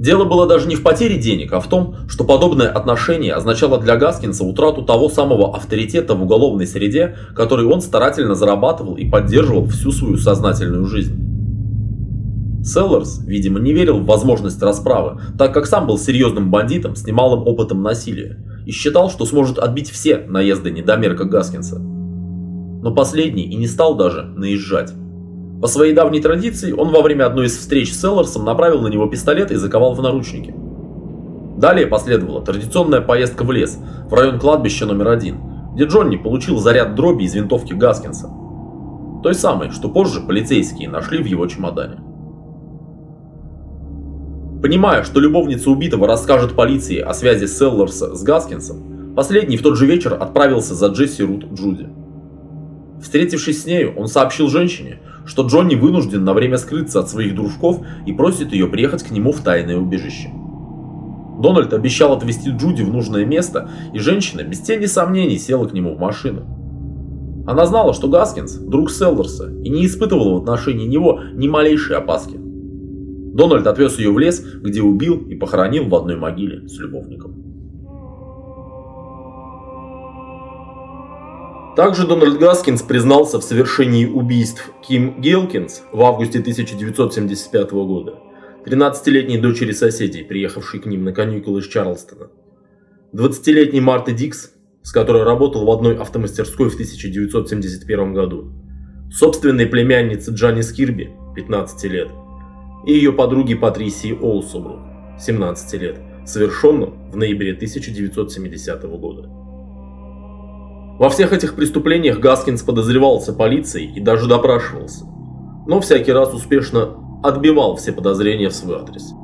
Дело было даже не в потере денег, а в том, что подобное отношение означало для Гаскинса утрату того самого авторитета в уголовной среде, который он старательно зарабатывал и поддерживал всю свою сознательную жизнь. Селлерс, видимо, не верил в возможность расправы, так как сам был серьезным бандитом с немалым опытом насилия, и считал, что сможет отбить все наезды недомерка Гаскинса. Но последний и не стал даже наезжать. По своей давней традиции, он во время одной из встреч с Селлерсом направил на него пистолет и заковал в наручники. Далее последовала традиционная поездка в лес, в район кладбища номер один, где Джонни получил заряд дроби из винтовки Гаскинса. Той самой, что позже полицейские нашли в его чемодане. Понимая, что любовница убитого расскажет полиции о связи Селлерса с Гаскинсом, последний в тот же вечер отправился за Джесси Рут Джуди. Встретившись с нею, он сообщил женщине, что Джонни вынужден на время скрыться от своих дружков и просит ее приехать к нему в тайное убежище. Дональд обещал отвезти Джуди в нужное место, и женщина без тени сомнений села к нему в машину. Она знала, что Гаскинс – друг Селдерса, и не испытывала в отношении него ни малейшей опаски. Дональд отвез ее в лес, где убил и похоронил в одной могиле с любовником. Также Дональд Гаскинс признался в совершении убийств Ким Гелкинс в августе 1975 года, 13-летней дочери соседей, приехавшей к ним на каникулы из Чарлстона, 20-летней Марты Дикс, с которой работал в одной автомастерской в 1971 году, собственной племянницы Джанни Скирби, 15 лет, и ее подруги Патрисии Олсобру, 17 лет, совершенным в ноябре 1970 года. Во всех этих преступлениях Гаскинс подозревался полицией и даже допрашивался, но всякий раз успешно отбивал все подозрения в свой адрес.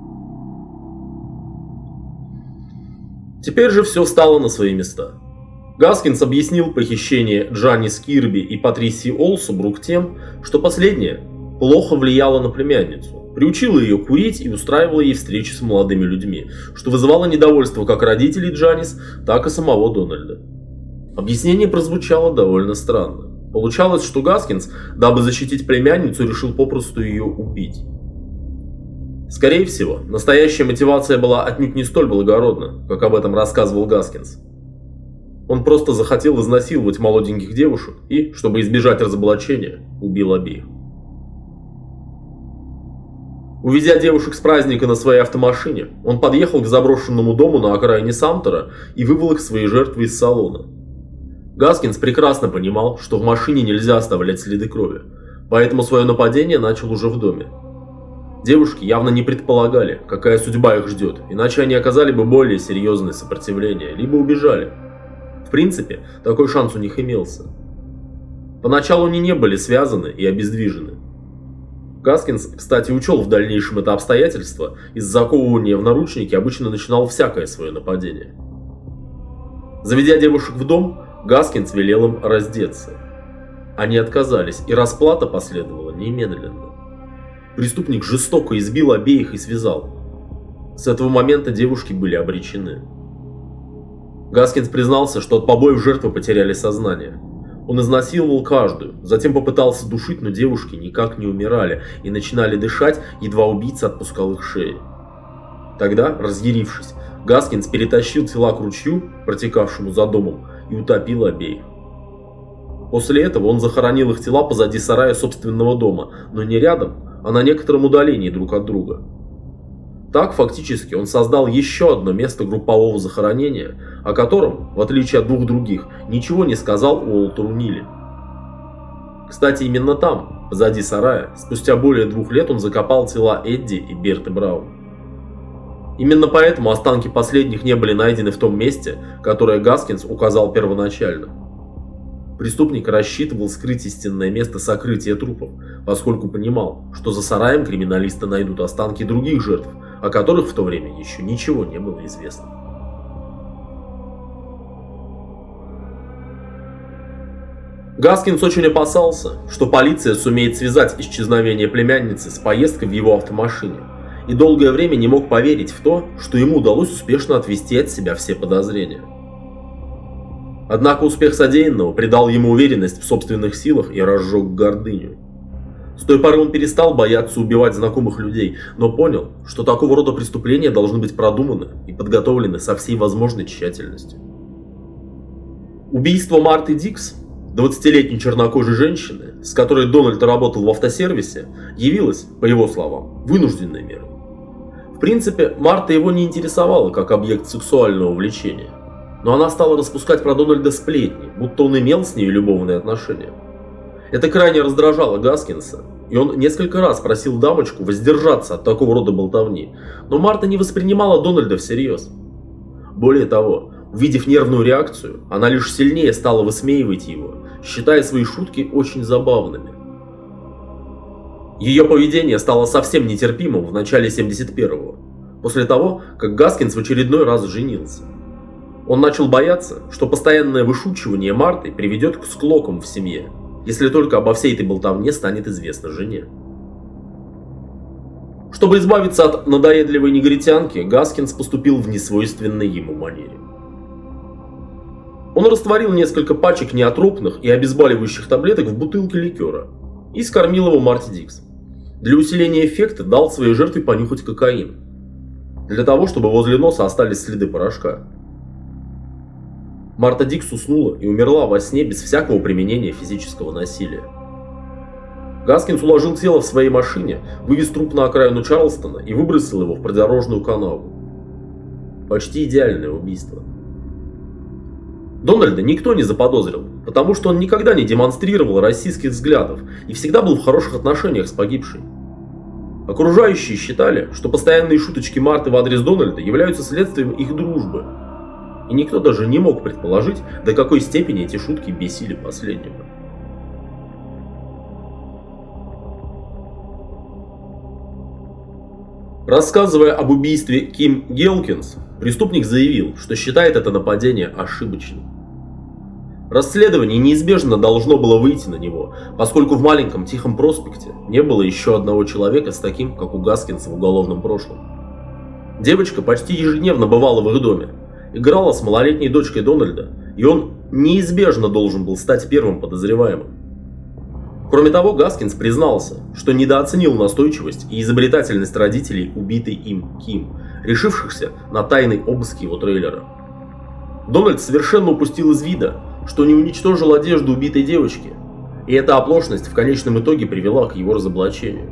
Теперь же все стало на свои места. Гаскинс объяснил похищение Джанни Скирби и Патрисии Олсубрук тем, что последняя плохо влияла на племянницу, приучила ее курить и устраивала ей встречи с молодыми людьми, что вызывало недовольство как родителей Джанис, так и самого Дональда. Объяснение прозвучало довольно странно. Получалось, что Гаскинс, дабы защитить племянницу, решил попросту ее убить. Скорее всего, настоящая мотивация была отнюдь не столь благородна, как об этом рассказывал Гаскинс. Он просто захотел изнасиловать молоденьких девушек и, чтобы избежать разоблачения, убил обеих. Увезя девушек с праздника на своей автомашине, он подъехал к заброшенному дому на окраине Самтера и вывел их свои жертвы из салона. Гаскинс прекрасно понимал, что в машине нельзя оставлять следы крови, поэтому свое нападение начал уже в доме. Девушки явно не предполагали, какая судьба их ждет, иначе они оказали бы более серьезное сопротивление, либо убежали. В принципе, такой шанс у них имелся. Поначалу они не были связаны и обездвижены. Гаскинс, кстати, учел в дальнейшем это обстоятельство, из заковывания в наручники обычно начинал всякое свое нападение. Заведя девушек в дом, Гаскинс велел им раздеться. Они отказались, и расплата последовала немедленно. Преступник жестоко избил обеих и связал. С этого момента девушки были обречены. Гаскинс признался, что от побоев жертвы потеряли сознание. Он изнасиловал каждую, затем попытался душить, но девушки никак не умирали и начинали дышать, едва убийца отпускал их шеи. Тогда, разъярившись, Гаскинс перетащил тела к ручью, протекавшему за домом, и утопил обеих. После этого он захоронил их тела позади сарая собственного дома, но не рядом, а на некотором удалении друг от друга. Так, фактически, он создал еще одно место группового захоронения, о котором, в отличие от двух других, ничего не сказал Уолтеру Нилли. Кстати, именно там, позади сарая, спустя более двух лет он закопал тела Эдди и Берты Браун. Именно поэтому останки последних не были найдены в том месте, которое Гаскинс указал первоначально. Преступник рассчитывал скрыть истинное место сокрытия трупов, поскольку понимал, что за сараем криминалисты найдут останки других жертв, о которых в то время еще ничего не было известно. Гаскинс очень опасался, что полиция сумеет связать исчезновение племянницы с поездкой в его автомашине, и долгое время не мог поверить в то, что ему удалось успешно отвести от себя все подозрения. Однако успех содеянного придал ему уверенность в собственных силах и разжег гордыню. С той поры он перестал бояться убивать знакомых людей, но понял, что такого рода преступления должны быть продуманы и подготовлены со всей возможной тщательностью. Убийство Марты Дикс 20-летней чернокожей женщины, с которой Дональд работал в автосервисе, явилась, по его словам, вынужденной мерой. В принципе, Марта его не интересовала как объект сексуального влечения, но она стала распускать про Дональда сплетни, будто он имел с ней любовные отношения. Это крайне раздражало Гаскинса, и он несколько раз просил дамочку воздержаться от такого рода болтовни, но Марта не воспринимала Дональда всерьез. Более того, увидев нервную реакцию, она лишь сильнее стала высмеивать его, считая свои шутки очень забавными. Ее поведение стало совсем нетерпимым в начале 71-го, после того, как Гаскинс в очередной раз женился. Он начал бояться, что постоянное вышучивание Марты приведет к склокам в семье, если только обо всей этой болтовне станет известно жене. Чтобы избавиться от надоедливой негритянки, Гаскинс поступил в несвойственной ему манере. Он растворил несколько пачек неотропных и обезболивающих таблеток в бутылке ликера и скормил его Марти Дикс. Для усиления эффекта дал своей жертве понюхать кокаин. Для того, чтобы возле носа остались следы порошка. Марта Дикс уснула и умерла во сне без всякого применения физического насилия. Гаскинс уложил тело в своей машине, вывез труп на окраину Чарлстона и выбросил его в придорожную канаву. Почти идеальное убийство. Дональда никто не заподозрил, потому что он никогда не демонстрировал российских взглядов и всегда был в хороших отношениях с погибшей. Окружающие считали, что постоянные шуточки Марты в адрес Дональда являются следствием их дружбы. И никто даже не мог предположить, до какой степени эти шутки бесили последнего. Рассказывая об убийстве Ким Гелкинс, преступник заявил, что считает это нападение ошибочным. Расследование неизбежно должно было выйти на него, поскольку в маленьком тихом проспекте не было еще одного человека с таким, как у Гаскинса в уголовном прошлом. Девочка почти ежедневно бывала в их доме, играла с малолетней дочкой Дональда, и он неизбежно должен был стать первым подозреваемым. Кроме того, Гаскинс признался, что недооценил настойчивость и изобретательность родителей убитой им Ким, решившихся на тайный обыск его трейлера. Дональд совершенно упустил из вида, что не уничтожил одежду убитой девочки, и эта оплошность в конечном итоге привела к его разоблачению.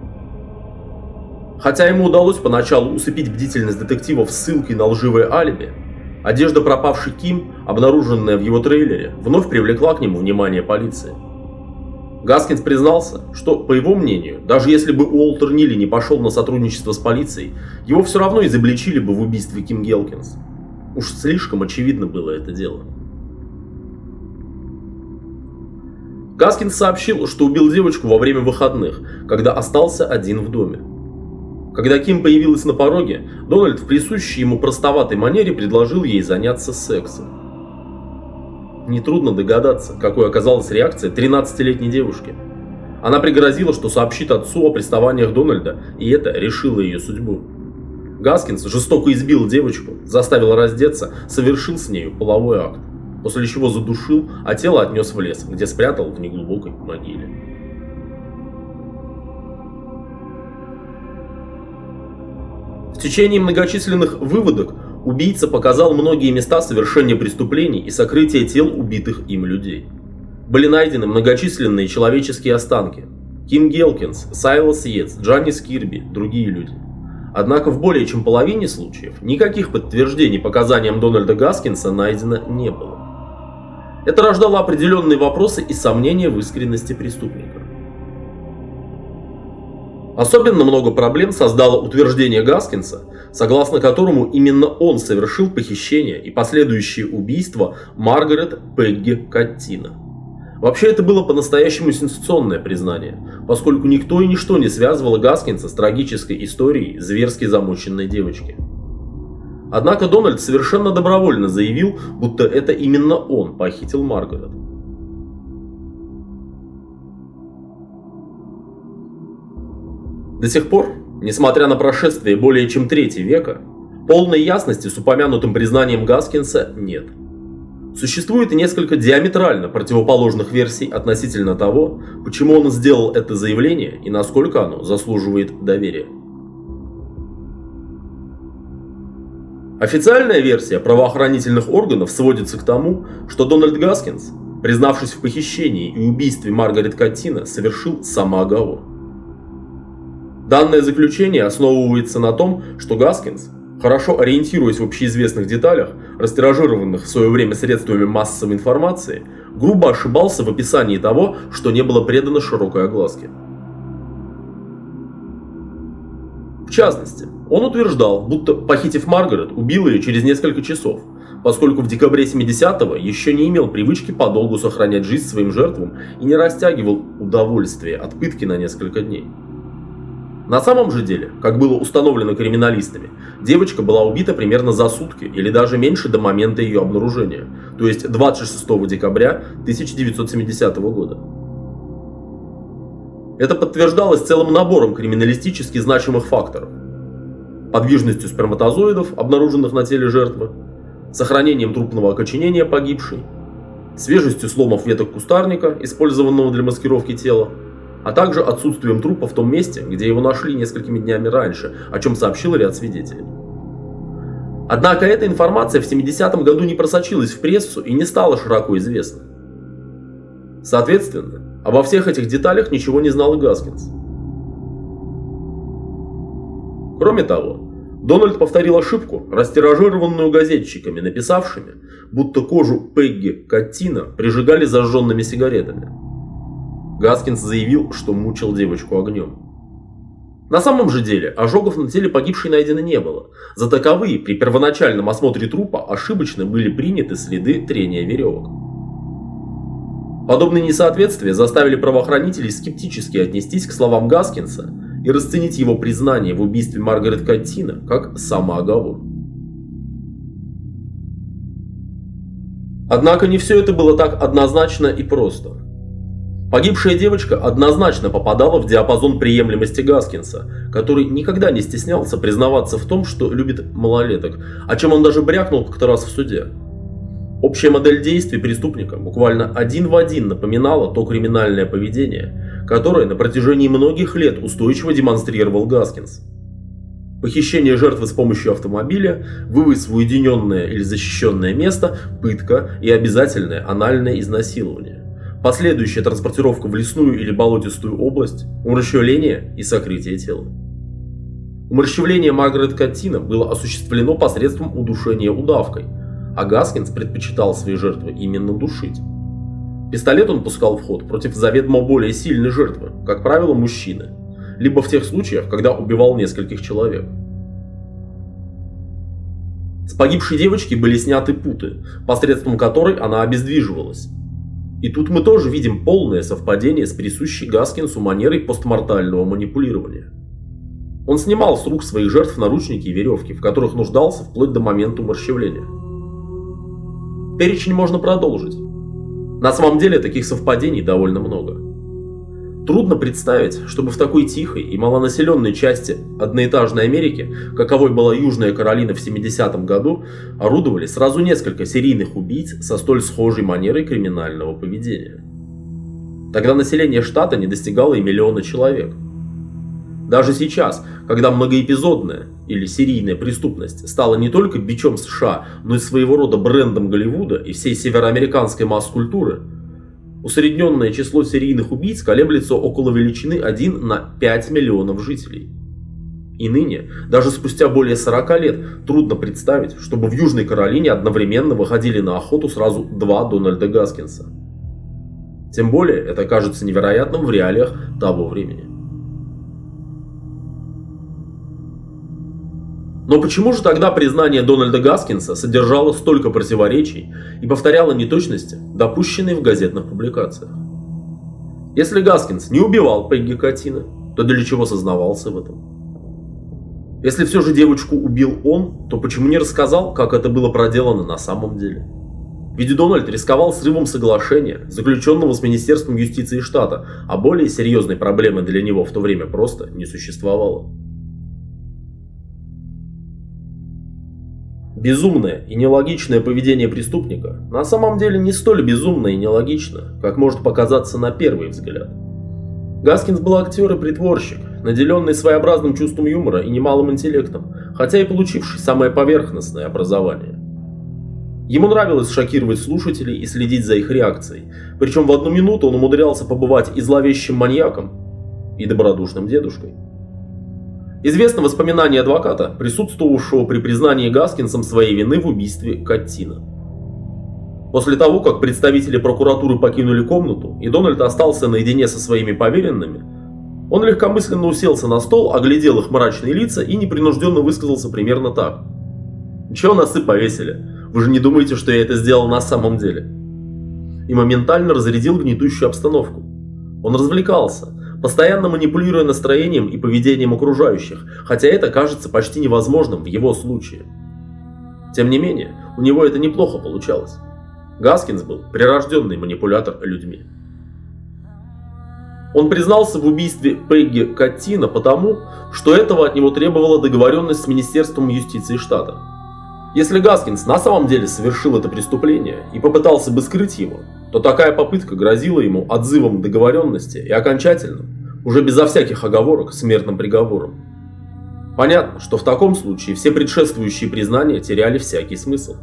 Хотя ему удалось поначалу усыпить бдительность детективов ссылкой на лживое алиби, одежда пропавшей Ким, обнаруженная в его трейлере, вновь привлекла к нему внимание полиции. Гаскинс признался, что, по его мнению, даже если бы Уолтер Нилли не пошел на сотрудничество с полицией, его все равно изобличили бы в убийстве Ким Гелкинс. Уж слишком очевидно было это дело. Гаскин сообщил, что убил девочку во время выходных, когда остался один в доме. Когда Ким появилась на пороге, Дональд в присущей ему простоватой манере предложил ей заняться сексом. Нетрудно догадаться, какой оказалась реакция 13-летней девушки. Она пригрозила, что сообщит отцу о приставаниях Дональда, и это решило ее судьбу. Гаскинс жестоко избил девочку, заставил раздеться, совершил с нею половой акт после чего задушил, а тело отнес в лес, где спрятал в неглубокой могиле. В течение многочисленных выводок убийца показал многие места совершения преступлений и сокрытия тел убитых им людей. Были найдены многочисленные человеческие останки. Ким Гелкинс, Сайлас Йетс, Джаннис Кирби, другие люди. Однако в более чем половине случаев никаких подтверждений показаниям Дональда Гаскинса найдено не было. Это рождало определенные вопросы и сомнения в искренности преступника. Особенно много проблем создало утверждение Гаскинса, согласно которому именно он совершил похищение и последующее убийство Маргарет Пегги Каттина. Вообще это было по-настоящему сенсационное признание, поскольку никто и ничто не связывало Гаскинса с трагической историей зверски замученной девочки. Однако Дональд совершенно добровольно заявил, будто это именно он похитил Маргарет. До сих пор, несмотря на прошествие более чем трети века, полной ясности с упомянутым признанием Гаскинса нет. Существует несколько диаметрально противоположных версий относительно того, почему он сделал это заявление и насколько оно заслуживает доверия. Официальная версия правоохранительных органов сводится к тому, что Дональд Гаскинс, признавшись в похищении и убийстве Маргарет Каттина, совершил самооговор. Данное заключение основывается на том, что Гаскинс, хорошо ориентируясь в общеизвестных деталях, растиражированных в свое время средствами массовой информации, грубо ошибался в описании того, что не было предано широкой огласке. В частности, он утверждал, будто, похитив Маргарет, убил ее через несколько часов, поскольку в декабре 70-го еще не имел привычки подолгу сохранять жизнь своим жертвам и не растягивал удовольствие от пытки на несколько дней. На самом же деле, как было установлено криминалистами, девочка была убита примерно за сутки или даже меньше до момента ее обнаружения, то есть 26 декабря 1970 года. Это подтверждалось целым набором криминалистически значимых факторов. Подвижностью сперматозоидов, обнаруженных на теле жертвы, сохранением трупного окоченения погибшей, свежестью сломов веток кустарника, использованного для маскировки тела, а также отсутствием трупа в том месте, где его нашли несколькими днями раньше, о чем сообщил ряд свидетелей. Однако эта информация в 70-м году не просочилась в прессу и не стала широко известна. Соответственно, обо всех этих деталях ничего не знал и Гаскинс. Кроме того, Дональд повторил ошибку, растиражированную газетчиками, написавшими, будто кожу Пегги Каттина прижигали зажженными сигаретами. Гаскинс заявил, что мучил девочку огнем. На самом же деле, ожогов на теле погибшей найдено не было. За таковые при первоначальном осмотре трупа ошибочно были приняты следы трения веревок. Подобные несоответствия заставили правоохранителей скептически отнестись к словам Гаскинса и расценить его признание в убийстве Маргарет Каттина как самооговор. Однако не все это было так однозначно и просто. Погибшая девочка однозначно попадала в диапазон приемлемости Гаскинса, который никогда не стеснялся признаваться в том, что любит малолеток, о чем он даже брякнул как-то раз в суде. Общая модель действий преступника буквально один в один напоминала то криминальное поведение, которое на протяжении многих лет устойчиво демонстрировал Гаскинс. Похищение жертвы с помощью автомобиля, вывоз в уединенное или защищенное место, пытка и обязательное анальное изнасилование последующая транспортировка в лесную или болотистую область, умерщвление и сокрытие тела. Умерщвление Маргарет Каттина было осуществлено посредством удушения удавкой, а Гаскинс предпочитал свои жертвы именно душить. Пистолет он пускал в ход против заведомо более сильной жертвы, как правило мужчины, либо в тех случаях, когда убивал нескольких человек. С погибшей девочки были сняты путы, посредством которой она обездвиживалась. И тут мы тоже видим полное совпадение с присущей Гаскинсу манерой постмортального манипулирования. Он снимал с рук своих жертв наручники и веревки, в которых нуждался вплоть до момента уморщвления. Перечень можно продолжить. На самом деле таких совпадений довольно много. Трудно представить, чтобы в такой тихой и малонаселенной части одноэтажной Америки, каковой была Южная Каролина в 70-м году, орудовали сразу несколько серийных убийц со столь схожей манерой криминального поведения. Тогда население штата не достигало и миллиона человек. Даже сейчас, когда многоэпизодная или серийная преступность стала не только бичом США, но и своего рода брендом Голливуда и всей североамериканской масс-культуры – Усредненное число серийных убийц колеблется около величины 1 на 5 миллионов жителей. И ныне, даже спустя более 40 лет, трудно представить, чтобы в Южной Каролине одновременно выходили на охоту сразу два Дональда Гаскинса. Тем более, это кажется невероятным в реалиях того времени. Но почему же тогда признание Дональда Гаскинса содержало столько противоречий и повторяло неточности, допущенные в газетных публикациях? Если Гаскинс не убивал Пегги Катина, то для чего сознавался в этом? Если все же девочку убил он, то почему не рассказал, как это было проделано на самом деле? Ведь Дональд рисковал срывом соглашения, заключенного с Министерством юстиции штата, а более серьезной проблемы для него в то время просто не существовало. Безумное и нелогичное поведение преступника на самом деле не столь безумно и нелогично, как может показаться на первый взгляд. Гаскинс был актер и притворщик, наделенный своеобразным чувством юмора и немалым интеллектом, хотя и получивший самое поверхностное образование. Ему нравилось шокировать слушателей и следить за их реакцией, причем в одну минуту он умудрялся побывать и зловещим маньяком, и добродушным дедушкой. Известно воспоминание адвоката, присутствовавшего при признании Гаскинсом своей вины в убийстве Каттина. После того, как представители прокуратуры покинули комнату, и Дональд остался наедине со своими поверенными, он легкомысленно уселся на стол, оглядел их мрачные лица и непринужденно высказался примерно так. «Чего носы повесили? Вы же не думаете, что я это сделал на самом деле?» И моментально разрядил гнетущую обстановку. Он развлекался, постоянно манипулируя настроением и поведением окружающих, хотя это кажется почти невозможным в его случае. Тем не менее, у него это неплохо получалось. Гаскинс был прирожденный манипулятор людьми. Он признался в убийстве Пегги Каттина потому, что этого от него требовала договоренность с Министерством юстиции штата. Если Гаскинс на самом деле совершил это преступление и попытался бы скрыть его, то такая попытка грозила ему отзывом договоренности и окончательным, уже безо всяких оговорок, смертным приговором. Понятно, что в таком случае все предшествующие признания теряли всякий смысл.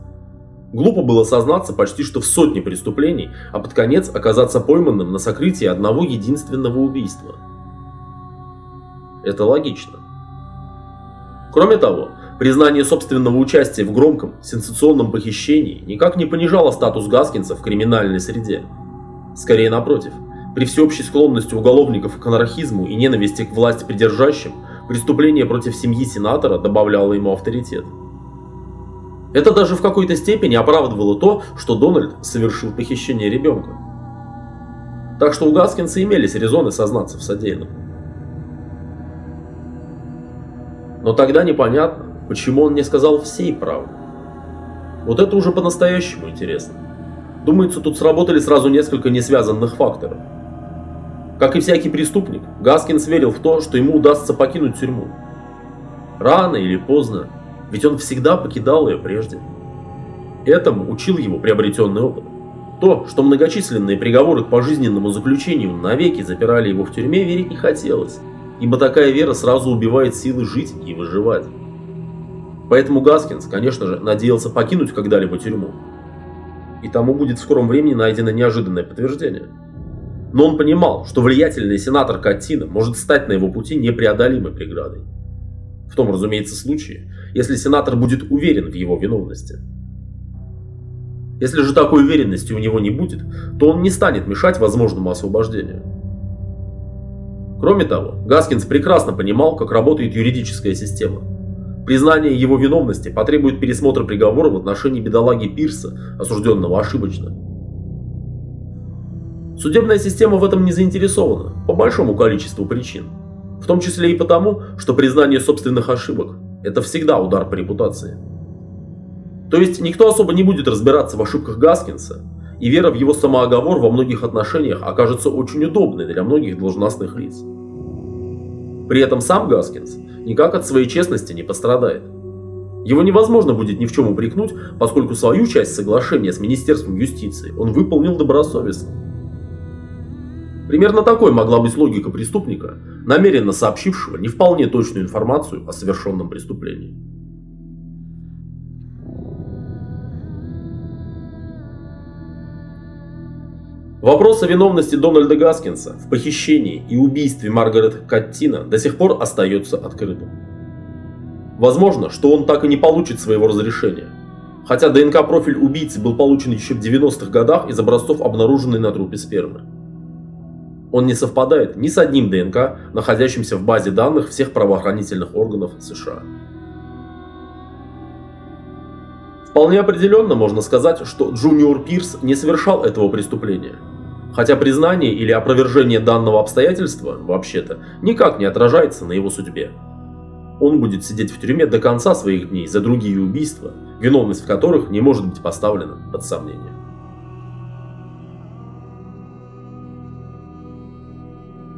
Глупо было сознаться почти что в сотне преступлений, а под конец оказаться пойманным на сокрытии одного единственного убийства. Это логично. Кроме того, Признание собственного участия в громком, сенсационном похищении никак не понижало статус Гаскинса в криминальной среде. Скорее напротив, при всеобщей склонности уголовников к анархизму и ненависти к власти придержащим, преступление против семьи сенатора добавляло ему авторитет. Это даже в какой-то степени оправдывало то, что Дональд совершил похищение ребенка. Так что у Гаскинса имелись резоны сознаться в содеянном. Но тогда непонятно, Почему он не сказал всей правды? Вот это уже по-настоящему интересно. Думается, тут сработали сразу несколько несвязанных факторов. Как и всякий преступник, Гаскинс верил в то, что ему удастся покинуть тюрьму. Рано или поздно, ведь он всегда покидал ее прежде. Этому учил его приобретенный опыт. То, что многочисленные приговоры к пожизненному заключению навеки запирали его в тюрьме, верить не хотелось, ибо такая вера сразу убивает силы жить и выживать. Поэтому Гаскинс, конечно же, надеялся покинуть когда-либо тюрьму. И тому будет в скором времени найдено неожиданное подтверждение. Но он понимал, что влиятельный сенатор Каттина может стать на его пути непреодолимой преградой. В том, разумеется, случае, если сенатор будет уверен в его виновности. Если же такой уверенности у него не будет, то он не станет мешать возможному освобождению. Кроме того, Гаскинс прекрасно понимал, как работает юридическая система. Признание его виновности потребует пересмотра приговора в отношении бедолаги Пирса, осужденного ошибочно. Судебная система в этом не заинтересована, по большому количеству причин. В том числе и потому, что признание собственных ошибок – это всегда удар по репутации. То есть никто особо не будет разбираться в ошибках Гаскинса, и вера в его самооговор во многих отношениях окажется очень удобной для многих должностных лиц. При этом сам Гаскинс никак от своей честности не пострадает. Его невозможно будет ни в чем упрекнуть, поскольку свою часть соглашения с Министерством юстиции он выполнил добросовестно. Примерно такой могла быть логика преступника, намеренно сообщившего не вполне точную информацию о совершенном преступлении. Вопрос о виновности Дональда Гаскинса в похищении и убийстве Маргарет Каттина до сих пор остается открытым. Возможно, что он так и не получит своего разрешения. Хотя ДНК-профиль убийцы был получен еще в 90-х годах из образцов, обнаруженной на трупе спермы. Он не совпадает ни с одним ДНК, находящимся в базе данных всех правоохранительных органов США. Вполне определенно можно сказать, что Джуниор Пирс не совершал этого преступления. Хотя признание или опровержение данного обстоятельства, вообще-то, никак не отражается на его судьбе. Он будет сидеть в тюрьме до конца своих дней за другие убийства, виновность в которых не может быть поставлена под сомнение.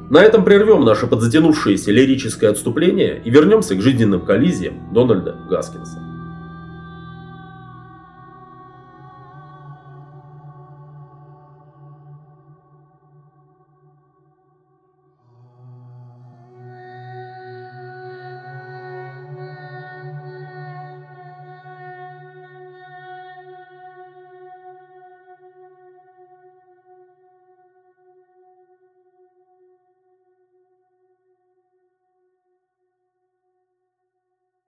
На этом прервем наше подзатянувшееся лирическое отступление и вернемся к жизненным коллизиям Дональда Гаскинса.